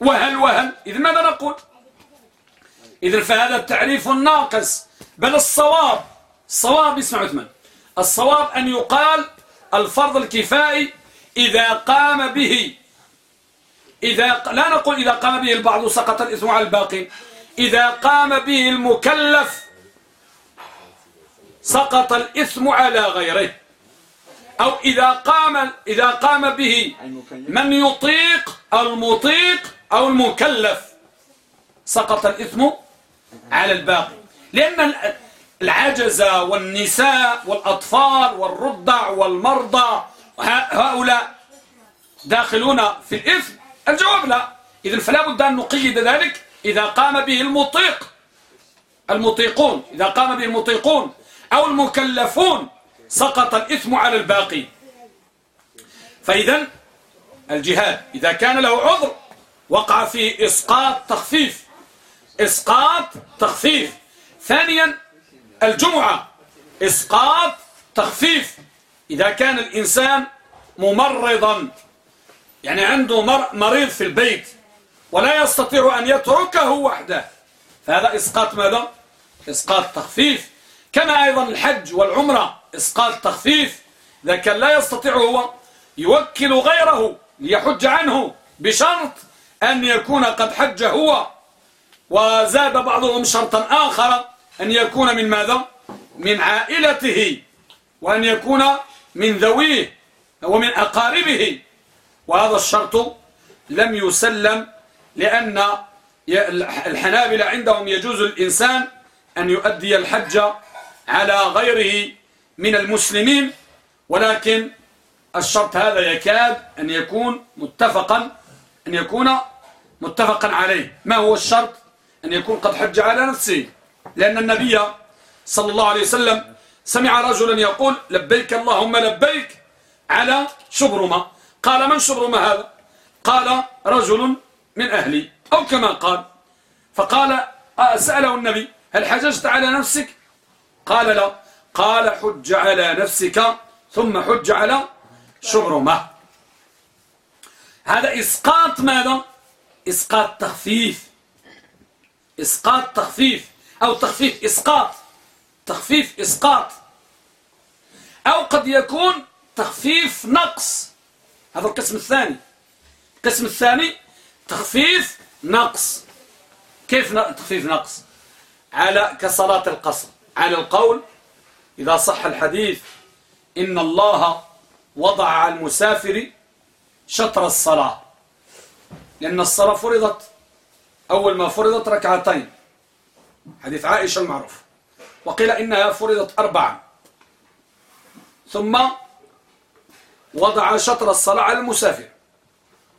وهل وهل؟ إذ ماذا نقول؟ إذن فهذا التعريف ناقص بل الصواب الصواب اسمع عثمان الصواب أن يقال الفرض الكفائي إذا قام به إذا لا نقول إذا قام به البعض سقط الإثم على الباقي إذا قام به المكلف سقط الإثم على غيره. أو إذا قام إذا قام به من يطيق المطيق أو المكلف. سقط الإثم على الباقي. لأن العجزة والنساء والأطفال والرضع والمرضى هؤلاء داخلون في الإثم. الجواب لا. إذن فلا بد أن نقيد ذلك. إذا قام به المطيق المطيقون إذا قام به المطيقون أو المكلفون سقط الإثم على الباقي. فإذا الجهاد إذا كان له عذر وقع في إسقاط تخفيف. إسقاط تخفيف. ثانيا الجمعة. إسقاط تخفيف. إذا كان الإنسان ممرضا يعني عنده مريض في البيت ولا يستطيع أن يتركه وحده فهذا إسقاط ماذا؟ إسقاط تخفيف. كما أيضا الحج والعمرة إسقاط تخفيف إذا كان لا يستطيع هو يوكل غيره ليحج عنه بشرط أن يكون قد حج هو وزاد بعضهم شرطا آخر أن يكون من ماذا؟ من عائلته وأن يكون من ذويه ومن أقاربه وهذا الشرط لم يسلم لأن الحنابلة عندهم يجوز الإنسان أن يؤدي الحج على غيره من المسلمين ولكن الشرط هذا يكاد أن يكون متفقا أن يكون متفقا عليه. ما هو الشرط؟ أن يكون قد حج على نفسه. لأن النبي صلى الله عليه وسلم سمع رجلا يقول لبيك اللهم لبيك على شبرمة قال من شبرمة هذا؟ قال رجل من أهلي. أو كما قال. فقال آه، سأله النبي هل حججت على نفسك؟ قال لا. قال حج على نفسك ثم حج على شبرمة. هذا إسقاط ماذا؟ إسقاط تخفيف. إسقاط تخفيف. أو تخفيف إسقاط. تخفيف إسقاط. أو قد يكون تخفيف نقص. هذا القسم الثاني. القسم الثاني تخفيف نقص. كيف تخفيف نقص؟ على كصلاة القصر. على القول إذا صح الحديث إن الله وضع على المسافر شطر الصلاة. لأن الصلاة فرضت أول ما فرضت ركعتين. حديث عائشة المعروف. وقيل إنها فرضت أربعا. ثم وضع شطر الصلاة على المسافر.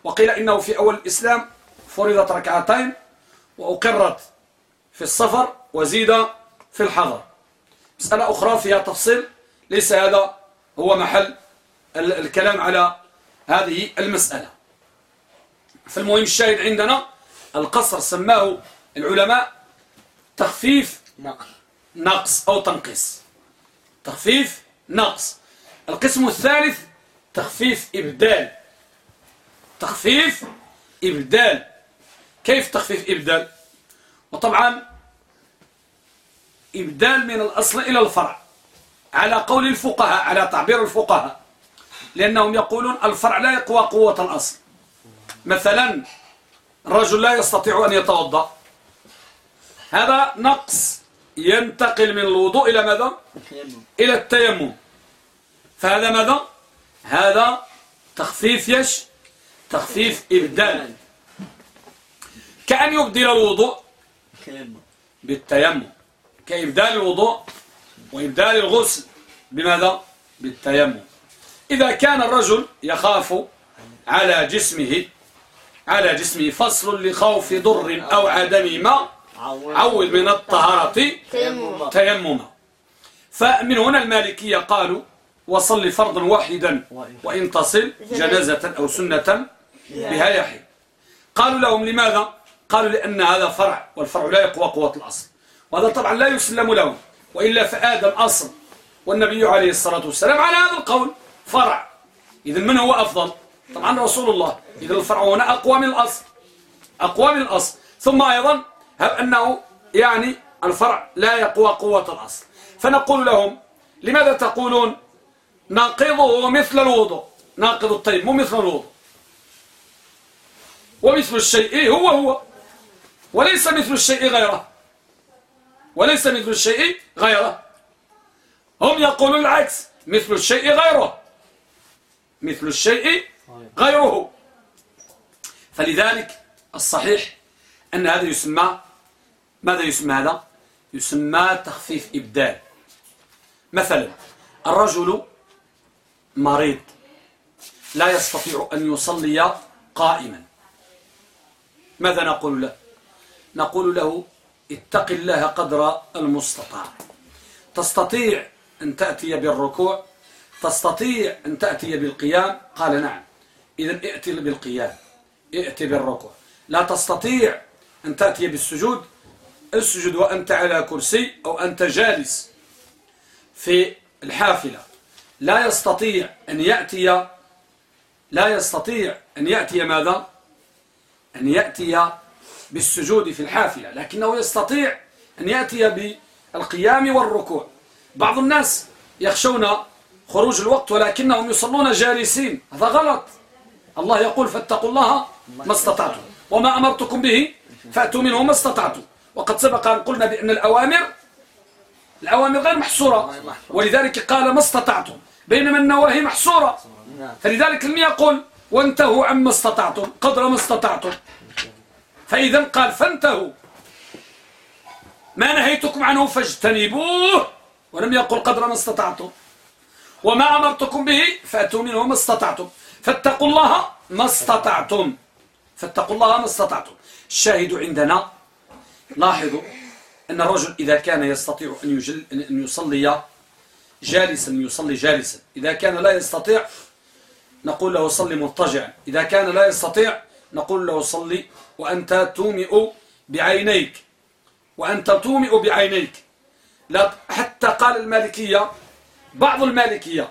وقيل إنه في أول الإسلام فرضت ركعتين وأقرت في السفر وزيد في الحضر. مسألة أخرى فيها تفصيل ليس هذا هو محل الكلام على هذه المسألة. فالمهم الشاهد عندنا القصر سماه العلماء تخفيف نقص أو تنقيص. تخفيف نقص. القسم الثالث تخفيف إبدال. تخفيف إبدال. كيف تخفيف إبدال؟ وطبعا إبدال من الأصل إلى الفرع. على قول الفقهاء على تعبير الفقهاء. لأنهم يقولون الفرع لا يقوى قوة الأصل. مثلا الرجل لا يستطيع أن يتوضأ. هذا نقص ينتقل من الوضوء إلى ماذا؟ إلى التيمم. فهذا ماذا؟ هذا تخفيف يش؟ تخفيف إبدال كأن يبدل الوضوء بالتيمم. كإبدال الوضوء وإبدال الغسل بماذا؟ بالتيمم. إذا كان الرجل يخاف على جسمه على جسمه فصل لخوف ضر أو عدم ما عود من الطهارة تيمما فمن هنا المالكية قالوا وصل فرضا واحدا وإن تصل جنازة أو سنة بها يحي قالوا لهم لماذا؟ قالوا لأن هذا فرع والفرع لا يقوى قوة الأصل. وهذا طبعا لا يسلم لهم وإلا فآدم أصل. والنبي عليه الصلاة والسلام على هذا القول فرع. إذا من هو أفضل؟ طبعا رسول الله. إذا الفرع هنا أقوى من الأصل. أقوى من الأصل. ثم أيضا هب أنه يعني الفرع لا يقوى قوة الأصل. فنقول لهم لماذا تقولون ناقضه مثل الوضوء؟ ناقض الطيب مو مثل الوضوء. ومثل الشيء هو هو. وليس مثل الشيء غيره. وليس مثل الشيء غيره. هم يقولون العكس مثل الشيء غيره. مثل الشيء غيره. فلذلك الصحيح أن هذا يسمى ماذا يسمى هذا؟ يسمى تخفيف إبدال. مثلا الرجل مريض لا يستطيع أن يصلي قائما. ماذا نقول له؟ نقول له اتق الله قدر المستطاع. تستطيع أن تأتي بالركوع؟ تستطيع أن تأتي بالقيام؟ قال نعم. إذا ائت بالقيام. ائت بالركوع. لا تستطيع أن تأتي بالسجود؟ اسجد وأنت على كرسي أو أنت جالس في الحافلة. لا يستطيع أن يأتي لا يستطيع أن يأتي ماذا؟ أن يأتي بالسجود في الحافلة لكنه يستطيع أن يأتي بالقيام والركوع. بعض الناس يخشون خروج الوقت ولكنهم يصلون جالسين. هذا غلط. الله يقول فاتقوا الله ما استطعتم. وما أمرتكم به فأتوا منه ما استطعتم. وقد سبق أن قلنا بأن الأوامر الأوامر غير محصورة. ولذلك قال ما استطعتم. بينما النواهي محصورة. فلذلك لم يقل وانتهوا عما استطعتم قدر ما استطعتم. فإذا قال فانتهوا. ما نهيتكم عنه فاجتنبوه ولم يقل قدر ما استطعتم. وما أمرتكم به فأتوا منه ما استطعتم. فاتقوا الله ما استطعتم. فاتقوا الله ما استطعتم. الشاهد عندنا لاحظوا أن الرجل إذا كان يستطيع أن, يجل أن يصلي جالسا يصلي جالسا. إذا كان لا يستطيع نقول له صلي مضطجعا. إذا كان لا يستطيع نقول له صلي وأنت تومئ بعينيك. وأنت تومئ بعينيك. لا حتى قال المالكية بعض المالكية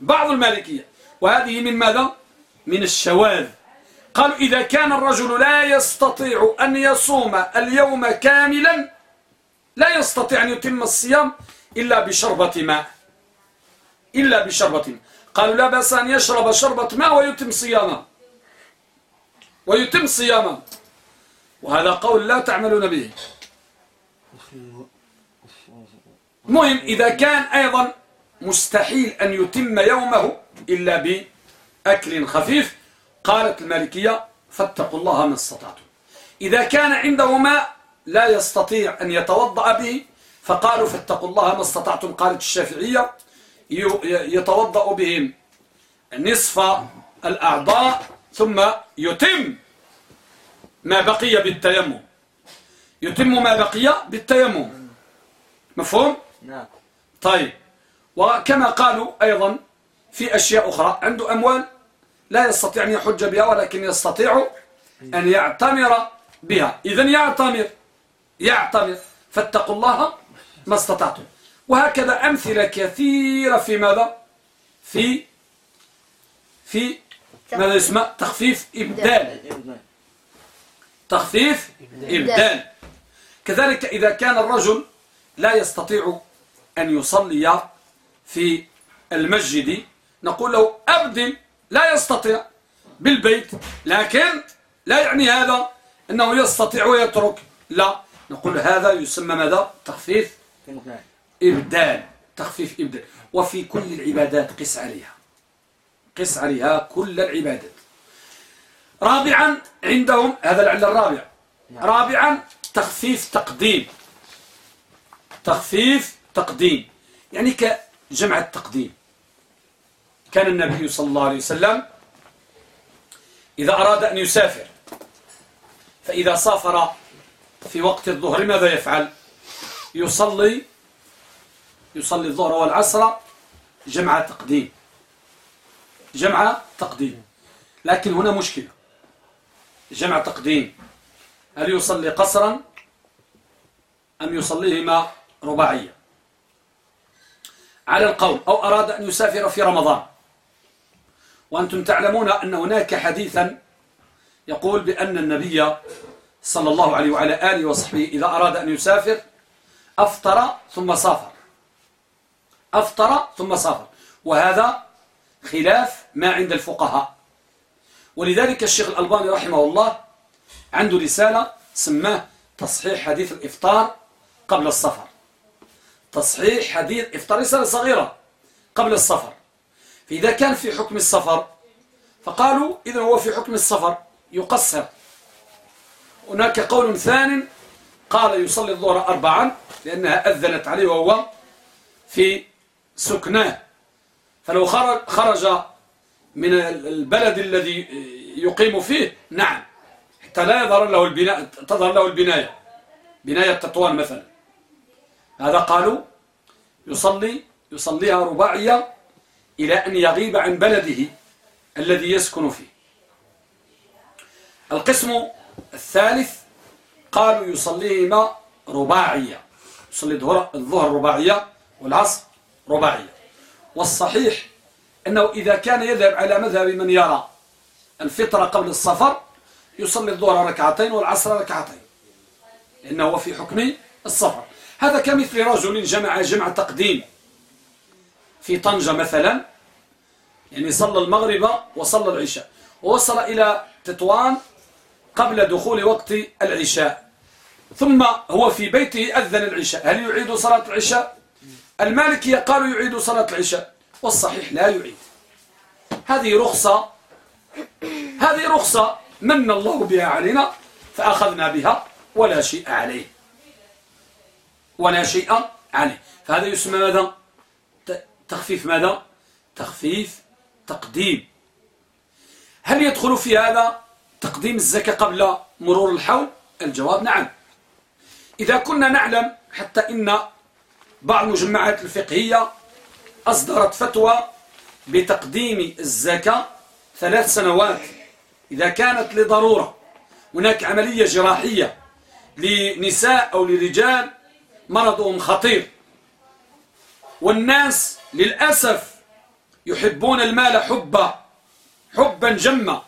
بعض المالكية. وهذه من ماذا؟ من الشواذ. قالوا إذا كان الرجل لا يستطيع أن يصوم اليوم كاملا لا يستطيع أن يتم الصيام إلا بشربة ماء. إلا بشربة ماء. قالوا لا بأس أن يشرب شربة ماء ويتم صيامه. ويتم صيامه. وهذا قول لا تعملون به. مهم إذا كان أيضا مستحيل أن يتم يومه إلا بأكل خفيف قالت المالكية فاتقوا الله ما استطعتم. إذا كان عنده ماء لا يستطيع أن يتوضأ به فقالوا فاتقوا الله ما استطعتم قالت الشافعية يتوضأ بهم نصف الأعضاء ثم يتم. ما بقي بالتيمم. يتم ما بقي بالتيمم. مفهوم؟ نعم. طيب. وكما قالوا أيضا في أشياء أخرى. عنده أموال لا يستطيع أن يحج بها ولكن يستطيع أن يعتمر بها. إذن يعتمر. يعتمر. فاتقوا الله ما استطعتم. وهكذا أمثلة كثيرة في ماذا؟ في في ماذا اسمه تخفيف إبدال. تخفيف إبدال. كذلك إذا كان الرجل لا يستطيع أن يصلي في المسجد نقول له أبدل لا يستطيع بالبيت لكن لا يعني هذا أنه يستطيع ويترك. لا. نقول هذا يسمى ماذا؟ تخفيف إبدال. تخفيف إبدال. وفي كل العبادات قس عليها. قس عليها كل العبادات. رابعا عندهم هذا العل الرابع نعم. رابعا تخفيف تقديم. تخفيف تقديم. يعني كجمع التقديم. كان النبي صلى الله عليه وسلم إذا أراد أن يسافر فإذا سافر في وقت الظهر ماذا يفعل؟ يصلي يصلي الظهر والعصر جمع تقديم. جمع تقديم. لكن هنا مشكلة. جمع تقديم. هل يصلي قصرا أم يصليهما رباعية؟ على القول أو أراد أن يسافر في رمضان. وأنتم تعلمون أن هناك حديثا يقول بأن النبي صلى الله عليه وعلى آله وصحبه إذا أراد أن يسافر أفطر ثم سافر. أفطر ثم سافر. وهذا خلاف ما عند الفقهاء. ولذلك الشيخ الألباني رحمه الله عنده رسالة سماه تصحيح حديث الإفطار قبل السفر. تصحيح حديث إفطار رسالة صغيرة قبل السفر. فإذا كان في حكم السفر فقالوا إذا هو في حكم السفر يقصر. هناك قول ثان قال يصلي الظهر أربعا لأنها أذنت عليه وهو في سكناه. فلو خرج, من البلد الذي يقيم فيه؟ نعم. حتى لا يظهر له البناء تظهر له البناية. بناية تطوان مثلا. هذا قالوا يصلي يصليها رباعية إلى أن يغيب عن بلده الذي يسكن فيه. القسم الثالث قالوا يصليهما رباعية. يصلي الظهر رباعية والعصر رباعية. والصحيح أنه إذا كان يذهب على مذهب من يرى الفطرة قبل السفر يصلي الظهر ركعتين والعصر ركعتين. لأنه في حكم السفر. هذا كمثل رجل جمع جمع تقديم. في طنجة مثلا يعني صلى المغرب وصلى العشاء ووصل إلى تطوان قبل دخول وقت العشاء. ثم هو في بيته أذن العشاء. هل يعيد صلاة العشاء؟ المالكية قالوا يعيد صلاة العشاء. والصحيح لا يعيد. هذه رخصة هذه رخصة من الله بها علينا فأخذنا بها ولا شيء عليه. ولا شيء عليه. فهذا يسمى ماذا؟ تخفيف ماذا؟ تخفيف تقديم. هل يدخل في هذا تقديم الزكاة قبل مرور الحول؟ الجواب نعم. إذا كنا نعلم حتى إن بعض المجمعات الفقهية أصدرت فتوى بتقديم الزكاة ثلاث سنوات. إذا كانت لضرورة هناك عملية جراحية لنساء أو لرجال مرضهم خطير. والناس للأسف يحبون المال حبا حبا جما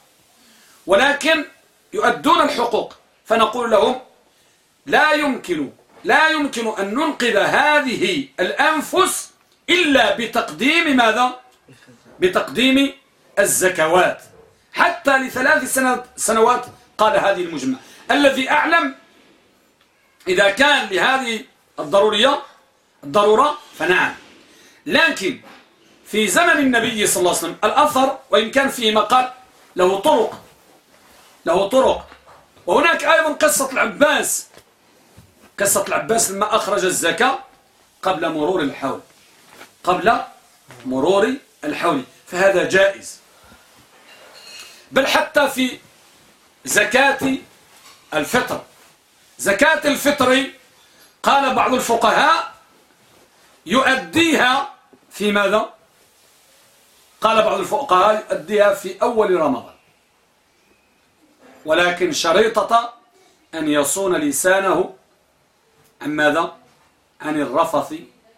ولكن يؤدون الحقوق. فنقول لهم لا يمكن لا يمكن أن ننقذ هذه الأنفس إلا بتقديم ماذا؟ بتقديم الزكوات. حتى لثلاث سنوات قال هذه المجمع. الذي أعلم إذا كان لهذه الضرورية الضرورة فنعم. لكن في زمن النبي صلى الله عليه وسلم الأثر وإن كان فيه مقال له طرق له طرق. وهناك أيضا قصة العباس. قصة العباس لما أخرج الزكاة قبل مرور الحول. قبل مرور الحول فهذا جائز. بل حتى في زكاة الفطر. زكاة الفطر قال بعض الفقهاء يؤديها في ماذا؟ قال بعض الفقهاء يؤديها في أول رمضان. ولكن شريطة أن يصون لسانه عن ماذا؟ عن الرفث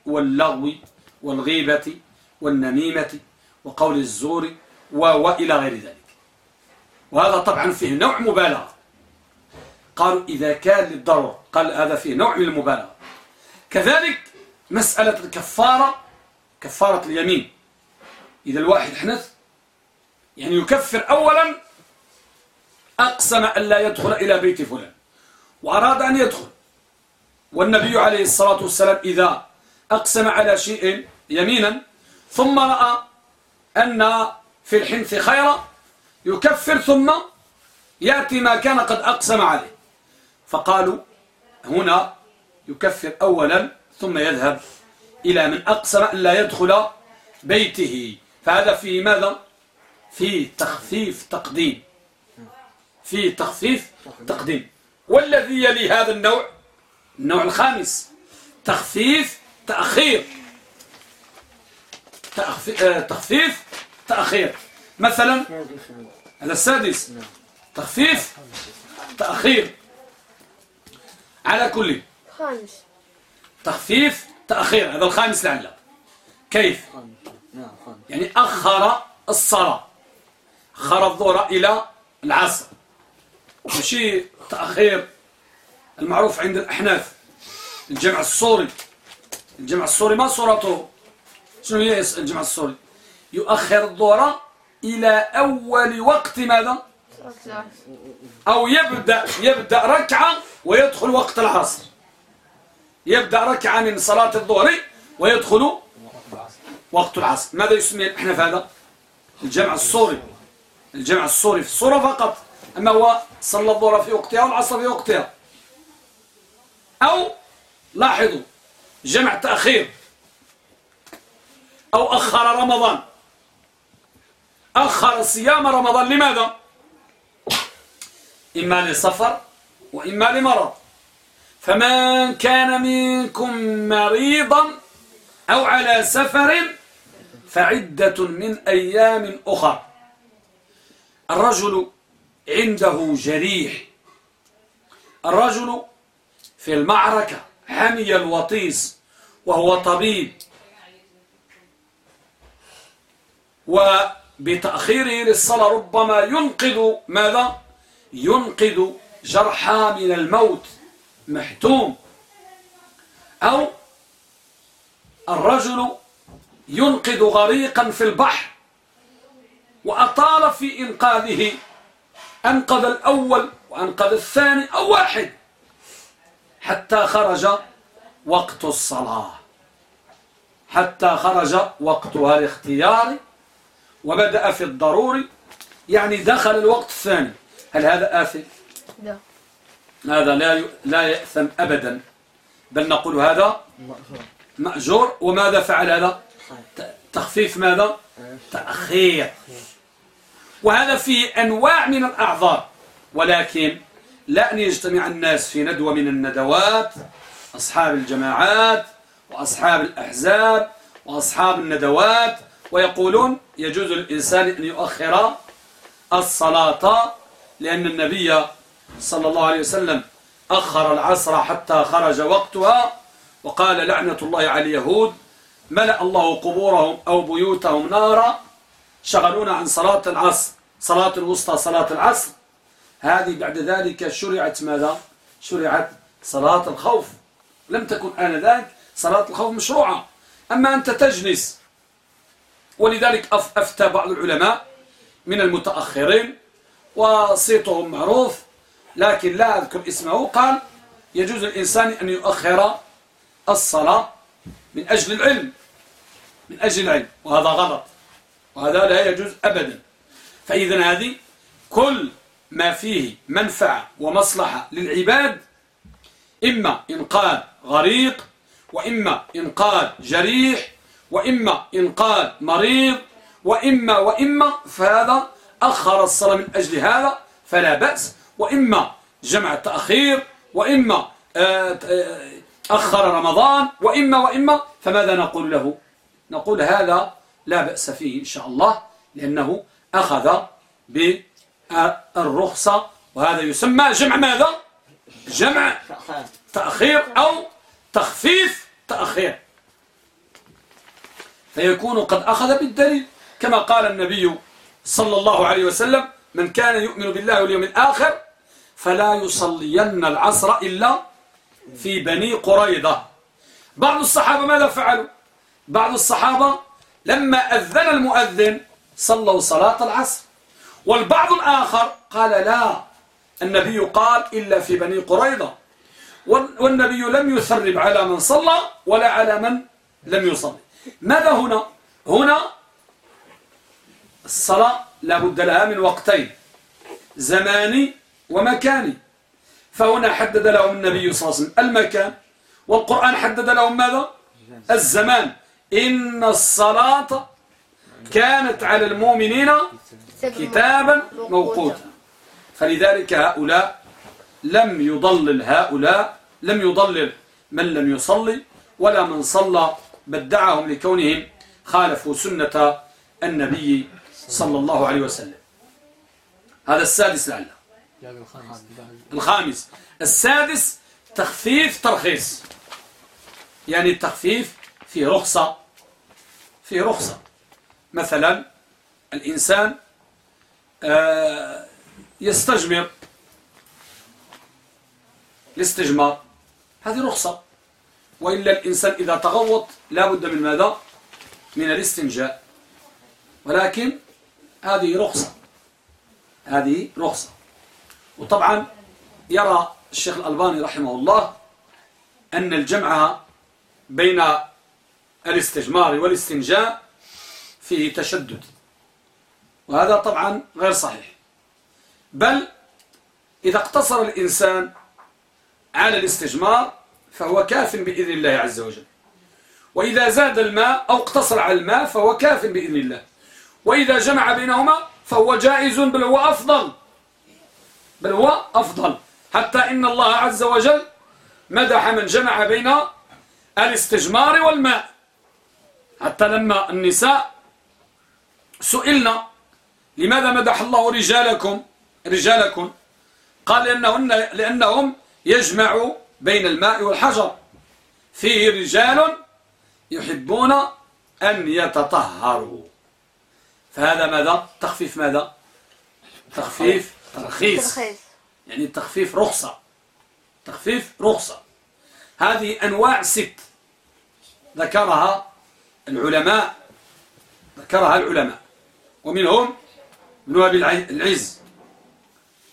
واللغو والغيبة والنميمة وقول الزور وإلى غير ذلك. وهذا طبعا فيه نوع مبالغة. قالوا إذا كان للضرورة قال هذا فيه نوع من المبالغة. كذلك مسألة الكفارة كفارة اليمين. إذا الواحد حنث يعني يكفر أولا أقسم أن لا يدخل إلى بيت فلان وأراد أن يدخل. والنبي عليه الصلاة والسلام إذا أقسم على شيء يمينا ثم رأى أن في الحنث خيرا يكفر ثم يأتي ما كان قد أقسم عليه. فقالوا هنا يكفر أولا ثم يذهب إلى من أقسم أن لا يدخل بيته. فهذا فيه ماذا؟ فيه تخفيف تقديم. فيه تخفيف تقديم. والذي يلي هذا النوع؟ النوع الخامس تخفيف تأخير. تخفيف تأخير. مثلا هذا السادس. تخفيف تأخير. على كل. خامس. تخفيف تأخير. هذا الخامس لعله كيف؟ يعني أخر الصلاة. أخر الظهر إلى العصر. ماشي؟ تأخير. المعروف عند الأحناف. الجمع الصوري. الجمع الصوري ما صورته؟ شنو هي الجمع الصوري يؤخر الظهر إلى أول وقت ماذا؟ أو يبدأ يبدأ ركعة ويدخل وقت العصر. يبدأ ركعة من صلاة الظهر ويدخل وقت العصر. ماذا يسمي الأحناف هذا؟ الجمع الصوري الجمع الصوري في الصورة فقط. أما هو صلى الظهر في وقتها والعصر في وقتها. أو لاحظوا جمع تأخير. أو أخر رمضان. أخر صيام رمضان. لماذا؟ إما لسفر وإما لمرض. فمن كان منكم مريضا أو على سفر فعدة من أيام أخر. الرجل عنده جريح. الرجل في المعركة حمي الوطيس وهو طبيب. وبتأخيره للصلاة ربما ينقذ ماذا؟ ينقذ جرحى من الموت محتوم. أو الرجل ينقذ غريقا في البحر وأطال في إنقاذه. أنقذ الأول وأنقذ الثاني أو واحد حتى خرج وقت الصلاة. حتى خرج وقتها الاختياري وبدأ في الضروري يعني دخل الوقت الثاني. هل هذا آثم؟ لا. هذا لا ي... لا يأثم أبدا. بل نقول هذا مأجور. مأجور وماذا فعل هذا؟ تخفيف ماذا؟ تأخير. وهذا في أنواع من الأعذار. ولكن لا أن يجتمع الناس في ندوة من الندوات. أصحاب الجماعات وأصحاب الأحزاب وأصحاب الندوات ويقولون يجوز للإنسان أن يؤخر الصلاة لأن النبي صلى الله عليه وسلم أخر العصر حتى خرج وقتها وقال لعنة الله على اليهود ملأ الله قبورهم أو بيوتهم نارا شغلونا عن صلاة العصر صلاة الوسطى صلاة العصر. هذه بعد ذلك شرعت ماذا؟ شرعت صلاة الخوف. لم تكن آنذاك صلاة الخوف مشروعة. أما أنت تجلس ولذلك أف- أفتى بعض العلماء من المتأخرين وصيتهم معروف لكن لا أذكر اسمه قال يجوز الإنسان أن يؤخر الصلاة من أجل العلم من أجل العلم وهذا غلط وهذا لا يجوز أبدا فإذا هذه كل ما فيه منفعة ومصلحة للعباد إما إنقاذ غريق وإما إنقاذ جريح وإما إنقاذ مريض وإما وإما فهذا أخر الصلاة من أجل هذا فلا بأس. وإما جمع التأخير وإما آه، آه، أخر رمضان وإما وإما فماذا نقول له؟ نقول هذا لا بأس فيه إن شاء الله لأنه أخذ بالرخصة وهذا يسمى جمع ماذا؟ جمع تأخير أو تخفيف تأخير. فيكون قد أخذ بالدليل كما قال النبي صلى الله عليه وسلم من كان يؤمن بالله واليوم الآخر فلا يصلين العصر إلا في بني قريظة. بعض الصحابة ماذا فعلوا؟ بعض الصحابة لما أذن المؤذن صلوا صلاة العصر والبعض الآخر قال لا النبي قال إلا في بني قريظة. وال- والنبي لم يثرب على من صلى ولا على من لم يصلي. ماذا هنا؟ هنا الصلاة لا بد لها من وقتين زماني ومكاني. فهنا حدد لهم النبي صلى الله عليه وسلم المكان والقرآن حدد لهم ماذا؟ الزمان. إن الصلاة كانت على المؤمنين كتابا موقوتا. فلذلك هؤلاء لم يضلل هؤلاء لم يضلل من لم يصلي ولا من صلى بدعهم لكونهم خالفوا سنة النبي صلى الله عليه وسلم. هذا السادس لعله الخامس. السادس تخفيف ترخيص. يعني التخفيف في رخصة في رخصة. مثلا الإنسان آه، يستجمر. الاستجمار. هذه رخصة. وإلا الإنسان إذا تغوط لا بد من ماذا؟ من الاستنجاء. ولكن هذه رخصة. هذه رخصة. وطبعا يرى الشيخ الألباني رحمه الله أن الجمع بين الاستجمار والاستنجاء فيه تشدد. وهذا طبعا غير صحيح. بل إذا اقتصر الإنسان على الاستجمار فهو كاف بإذن الله عز وجل. وإذا زاد الماء أو اقتصر على الماء فهو كاف بإذن الله. وإذا جمع بينهما فهو جائز بل هو أفضل. بل هو أفضل. حتى إن الله عز وجل مدح من جمع بين الاستجمار والماء. حتى لما النساء سئلنا لماذا مدح الله رجالكم رجالكم؟ قال لأنهن لأنهم يجمعوا بين الماء والحجر. فيه رجال يحبون أن يتطهروا. فهذا ماذا؟ تخفيف ماذا؟ تخفيف ترخيص. يعني التخفيف رخصة. تخفيف رخصة. هذه أنواع ست. ذكرها العلماء. ذكرها العلماء. ومنهم ابن أبي الع- العز.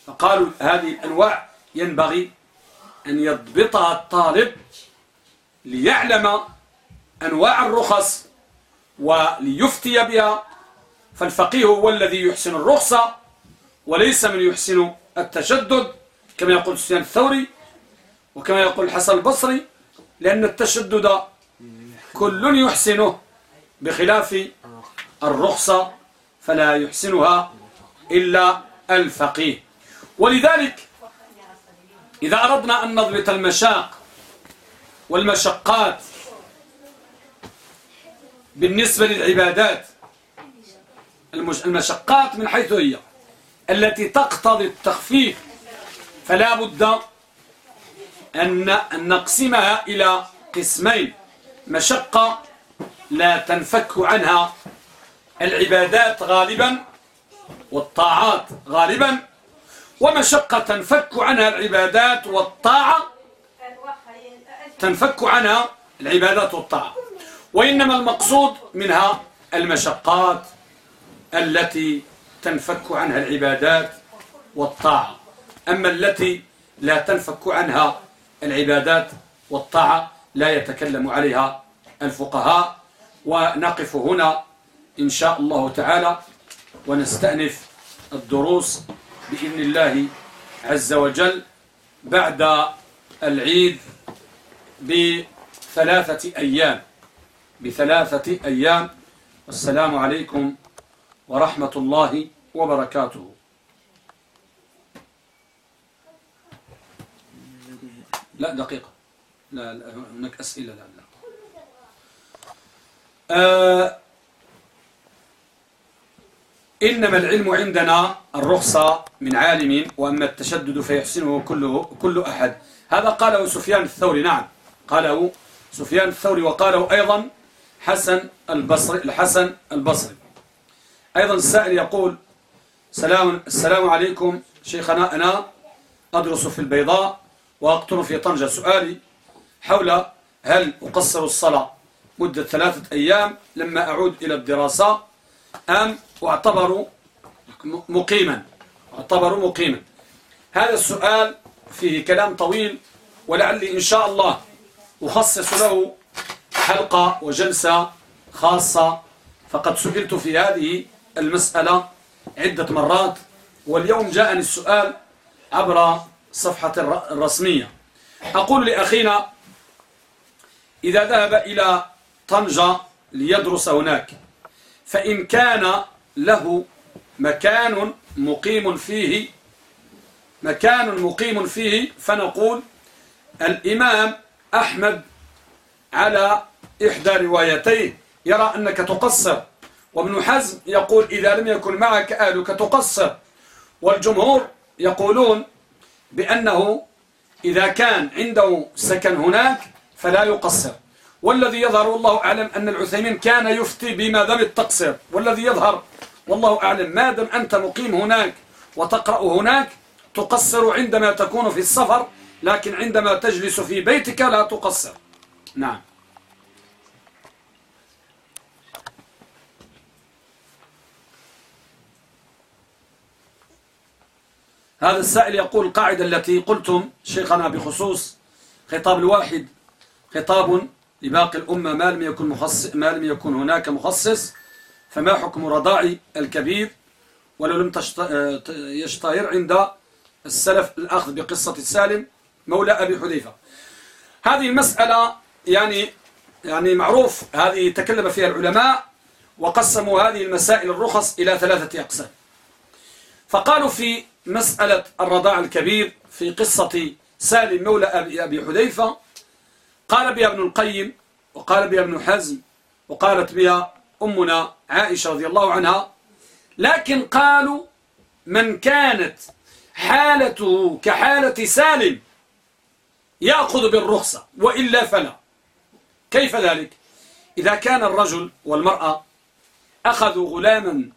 فقالوا هذه الأنواع ينبغي أن يضبطها الطالب ليعلم أنواع الرخص وليفتي بها فالفقيه هو الذي يحسن الرخصة وليس من يحسن التشدد كما يقول سفيان الثوري وكما يقول الحسن البصري لأن التشدد كل يحسنه بخلاف الرخصة فلا يحسنها إلا الفقيه. ولذلك إذا أردنا أن نضبط المشاق والمشقات بالنسبة للعبادات المشقات من حيث هي التي تقتضي التخفيف فلا بد أن نقسمها إلى قسمين. مشقة لا تنفك عنها العبادات غالبا والطاعات غالبا ومشقة تنفك عنها العبادات والطاعة. تنفك عنها العبادات والطاعة. وإنما المقصود منها المشقات التي تنفك عنها العبادات والطاعة. أما التي لا تنفك عنها العبادات والطاعة لا يتكلم عليها الفقهاء. ونقف هنا إن شاء الله تعالى ونستأنف الدروس بإذن الله عز وجل بعد العيد بثلاثة أيام. بثلاثة أيام. والسلام عليكم ورحمة الله وبركاته. لا دقيقة. لا, لا هناك أسئلة. لا لا. آه إنما العلم عندنا الرخصة من عالم وأما التشدد فيحسنه كله كل أحد. هذا قاله سفيان الثوري نعم. قاله سفيان الثوري وقاله أيضا حسن البصري الحسن البصري. أيضا السائل يقول سلام السلام عليكم شيخنا. أنا أدرس في البيضاء وأقطن في طنجة. سؤالي حول هل أقصر الصلاة مدة ثلاثة أيام لما أعود إلى الدراسة أم أعتبر مقيما أعتبر مقيما. هذا السؤال فيه كلام طويل ولعلي إن شاء الله أخصص له حلقة وجلسة خاصة. فقد سئلت في هذه المسألة عدة مرات واليوم جاءني السؤال عبر صفحة الرسمية. أقول لأخينا إذا ذهب إلى طنجة ليدرس هناك فإن كان له مكان مقيم فيه مكان مقيم فيه فنقول الإمام أحمد على إحدى روايتيه. يرى أنك تقصر. وابن حزم يقول إذا لم يكن معك أهلك تقصر. والجمهور يقولون بأنه إذا كان عنده سكن هناك فلا يقصر. والذي يظهر والله أعلم أن العثيمين كان يفتي بما دام التقصير. والذي يظهر والله أعلم ما دام أنت مقيم هناك وتقرأ هناك تقصر عندما تكون في السفر لكن عندما تجلس في بيتك لا تقصر. نعم. هذا السائل يقول القاعدة التي قلتم شيخنا بخصوص خطاب الواحد خطاب لباقي الأمة ما لم يكن, مخصص ما لم يكن هناك مخصص فما حكم رضاع الكبير؟ ولو لم يشتهر عند السلف الأخذ بقصة السالم مولى أبي حذيفة. هذه المسألة يعني يعني معروف هذه تكلم فيها العلماء وقسموا هذه المسائل الرخص إلى ثلاثة أقسام. فقالوا في مسألة الرضاع الكبير في قصة سالم مولى أبي حذيفة قال بها ابن القيم وقال بها ابن حزم وقالت بها أمنا عائشة رضي الله عنها لكن قالوا من كانت حالته كحالة سالم يأخذ بالرخصة وإلا فلا. كيف ذلك؟ إذا كان الرجل والمرأة أخذوا غلاما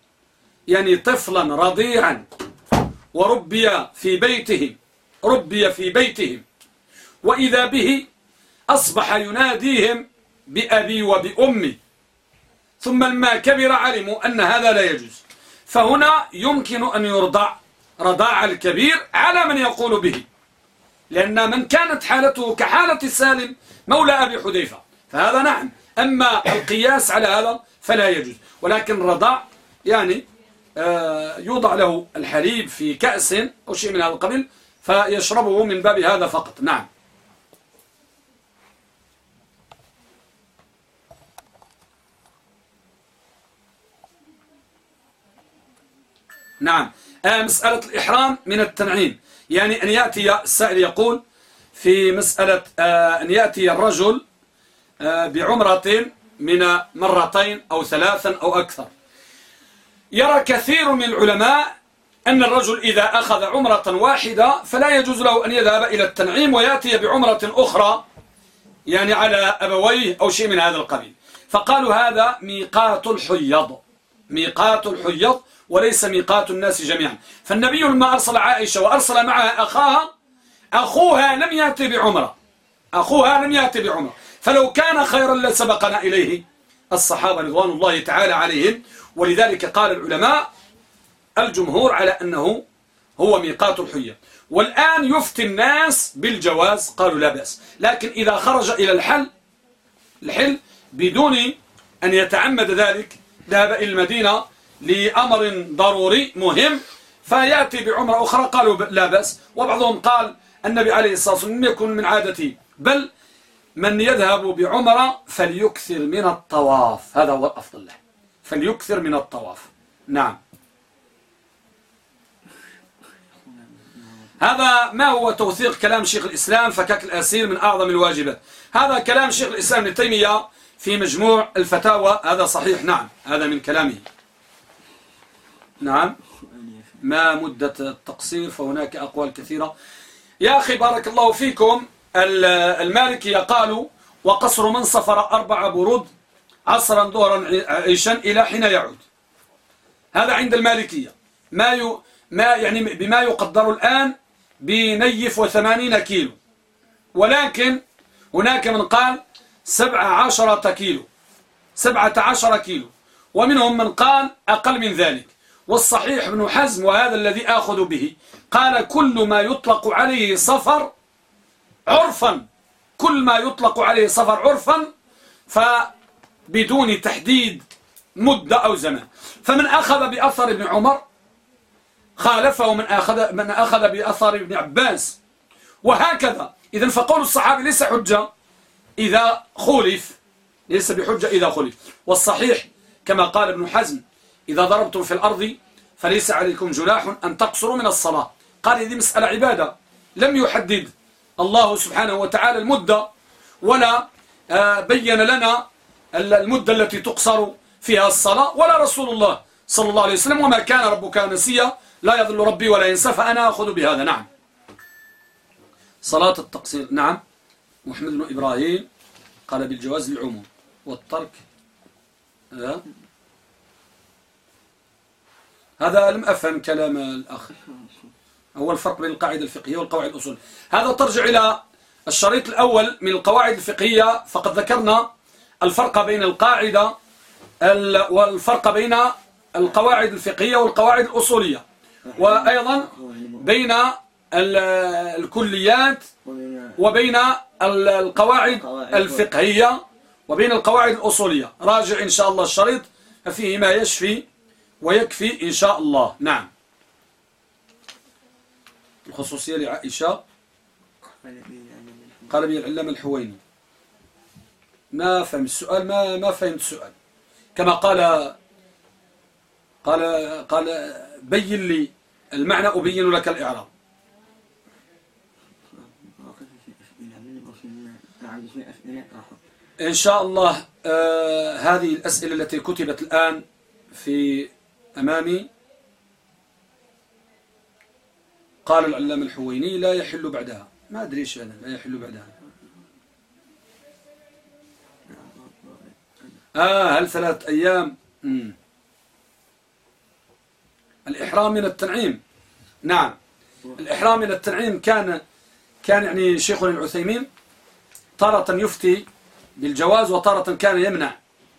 يعني طفلا رضيعا وربي في بيتهم ربي في بيتهم وإذا به أصبح يناديهم بأبي وبأمي. ثم لما كبر علموا أن هذا لا يجوز. فهنا يمكن أن يرضع رضاع الكبير على من يقول به. لأن من كانت حالته كحالة سالم مولى أبي حذيفة. فهذا نعم. أما القياس على هذا فلا يجوز. ولكن رضاع يعني آه، يوضع له الحليب في كأس أو شيء من هذا القبيل فيشربه من باب هذا فقط. نعم. نعم. آه مسألة الإحرام من التنعيم. يعني أن يأتي السائل يقول في مسألة آه أن يأتي الرجل آه بعمرة من مرتين أو ثلاثا أو أكثر. يرى كثير من العلماء أن الرجل إذا أخذ عمرة واحدة فلا يجوز له أن يذهب إلى التنعيم ويأتي بعمرة أخرى يعني على أبويه أو شيء من هذا القبيل. فقالوا هذا ميقات الحيض. ميقات الحيض وليس ميقات الناس جميعا. فالنبي لما أرسل عائشة وأرسل معها أخاها أخوها لم يأتي بعمرة. أخوها لم يأتي بعمرة. فلو كان خيرا لسبقنا إليه. الصحابة رضوان الله تعالى عليهم. ولذلك قال العلماء الجمهور على أنه هو ميقات الحية والآن يفتي الناس بالجواز. قالوا لا بأس. لكن إذا خرج إلى الحل الحل بدون أن يتعمد ذلك ذهب إلى المدينة لأمر ضروري مهم فيأتي بعمرة أخرى. قالوا لا بأس. وبعضهم قال النبي عليه الصلاة والسلام لم يكن من عادته بل من يذهب بعمرة فليكثر من الطواف. هذا هو الأفضل له. فليكثر من الطواف. نعم. هذا ما هو توثيق كلام شيخ الإسلام؟ فكاك الأسير من أعظم الواجبات. هذا كلام شيخ الإسلام ابن تيمية في مجموع الفتاوى. هذا صحيح. نعم هذا من كلامه. نعم. ما مدة التقصير؟ فهناك أقوال كثيرة. يا أخي بارك الله فيكم. المالكية قالوا وقصر من سفر أربع برود عصرا ظهرا عيشا إلى حين يعود. هذا عند المالكية. ما ي... ما يعني بما يقدر الآن بنيف وثمانين كيلو. ولكن هناك من قال سبع عشرة كيلو. سبعة عشر كيلو. ومنهم من قال أقل من ذلك. والصحيح ابن حزم وهذا الذي آخذ به. قال كل ما يطلق عليه سفر عرفا. كل ما يطلق عليه سفر عرفا فبدون تحديد مدة أو زمان. فمن أخذ بأثر ابن عمر خالفه من أخذ, من أخذ بأثر ابن عباس. وهكذا. إذا فقول الصحابي ليس حجة. إذا خولف ليس بحجة إذا خولف والصحيح كما قال ابن حزم إذا ضربتم في الأرض فليس عليكم جناح أن تقصروا من الصلاة. قال هذه مسألة عبادة. لم يحدد الله سبحانه وتعالى المدة ولا آه، بين لنا المدة التي تقصر فيها الصلاة ولا رسول الله صلى الله عليه وسلم. وما كان ربك نسيا لا يضل ربي ولا ينسى فأنا أخذ بهذا. نعم. صلاة التقصير. نعم. محمد بن إبراهيم قال بالجواز للعموم والترك. هذا لم أفهم كلام الأخ. هو الفرق بين القاعدة الفقهية والقواعد الأصول. هذا ترجع إلى الشريط الأول من القواعد الفقهية فقد ذكرنا الفرق بين القاعدة والفرق بين القواعد الفقهية والقواعد الأصولية. وأيضا بين الكليات وبين القواعد الفقهية وبين القواعد الأصولية. راجع إن شاء الله الشريط فيه ما يشفي ويكفي إن شاء الله. نعم. الخصوصية لعائشة. قال بي العلم الحويني. ما فهم السؤال ما ما فهمت السؤال. كما قال قال قال بين لي المعنى أبين لك الإعراب. إن شاء الله آه هذه الأسئلة التي كتبت الآن في أمامي. قال العلام الحويني لا يحل بعدها. ما أدري إيش هذا لا يحل بعدها. آه هل ثلاث أيام؟ مم. الإحرام من التنعيم. نعم. الإحرام من التنعيم كان كان يعني شيخنا العثيمين تارة يفتي بالجواز وتارة كان يمنع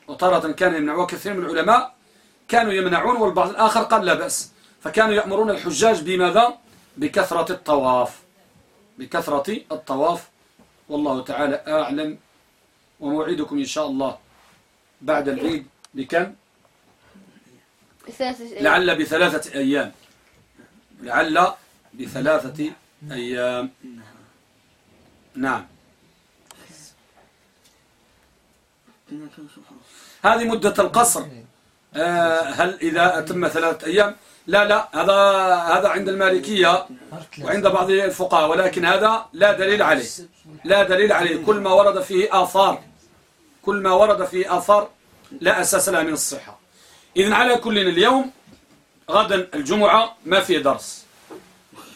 وتارة كان يمنع. وكثير من العلماء كانوا يمنعون والبعض الآخر قال لا بأس. فكانوا يأمرون الحجاج بماذا؟ بكثرة الطواف. بكثرة الطواف. والله تعالى أعلم. وموعدكم إن شاء الله بعد العيد بكم؟ لعل بثلاثة أيام. لعل بثلاثة أيام. نعم كنا كنشوفها هذه مدة القصر. آه، هل إذا أتم ثلاثة أيام؟ لا لا هذا هذا عند المالكية وعند بعض الفقهاء ولكن هذا لا دليل عليه. لا دليل عليه. كل ما ورد فيه آثار كل ما ورد فيه آثار لا أساس لها من الصحة. إذن على كل اليوم غدا الجمعة ما فيه درس.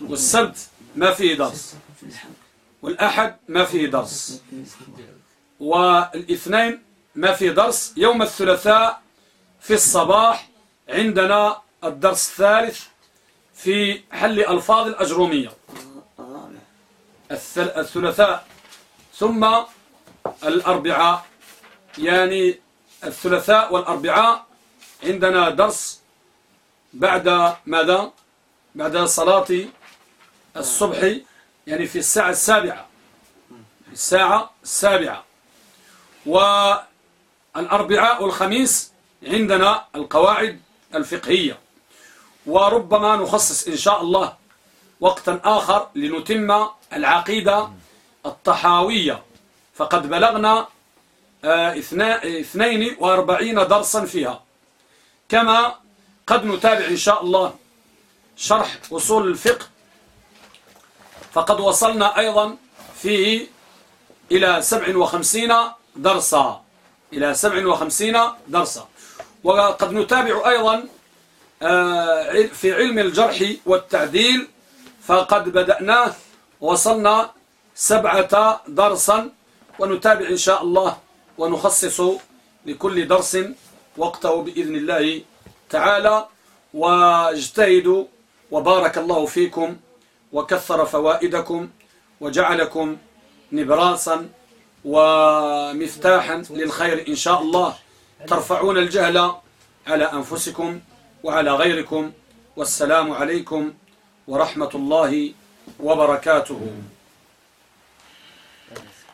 والسبت ما فيه درس. والأحد ما فيه درس. والإثنين ما فيه درس يوم الثلاثاء في الصباح عندنا الدرس الثالث في حل ألفاظ الأجرومية. الثلاثاء. ثم الأربعاء. يعني الثلاثاء والأربعاء عندنا درس بعد ماذا؟ بعد صلاة الصبح يعني في الساعة السابعة. في الساعة السابعة. والأربعاء والخميس عندنا القواعد الفقهية. وربما نخصص إن شاء الله وقتا آخر لنتم العقيدة الطحاوية. فقد بلغنا آه، اثنا- اثنين وأربعين درسا فيها. كما قد نتابع إن شاء الله شرح أصول الفقه. فقد وصلنا أيضا فيه إلى سبع وخمسين درسا. إلى سبع وخمسين درسا. وقد نتابع أيضا آه، في علم الجرح والتعديل فقد بدأناه وصلنا سبعة درسا ونتابع إن شاء الله ونخصص لكل درس وقته بإذن الله تعالى. واجتهدوا وبارك الله فيكم وكثر فوائدكم وجعلكم نبراسا ومفتاحا للخير إن شاء الله. ترفعون الجهل على أنفسكم وعلى غيركم. والسلام عليكم ورحمة الله وبركاته.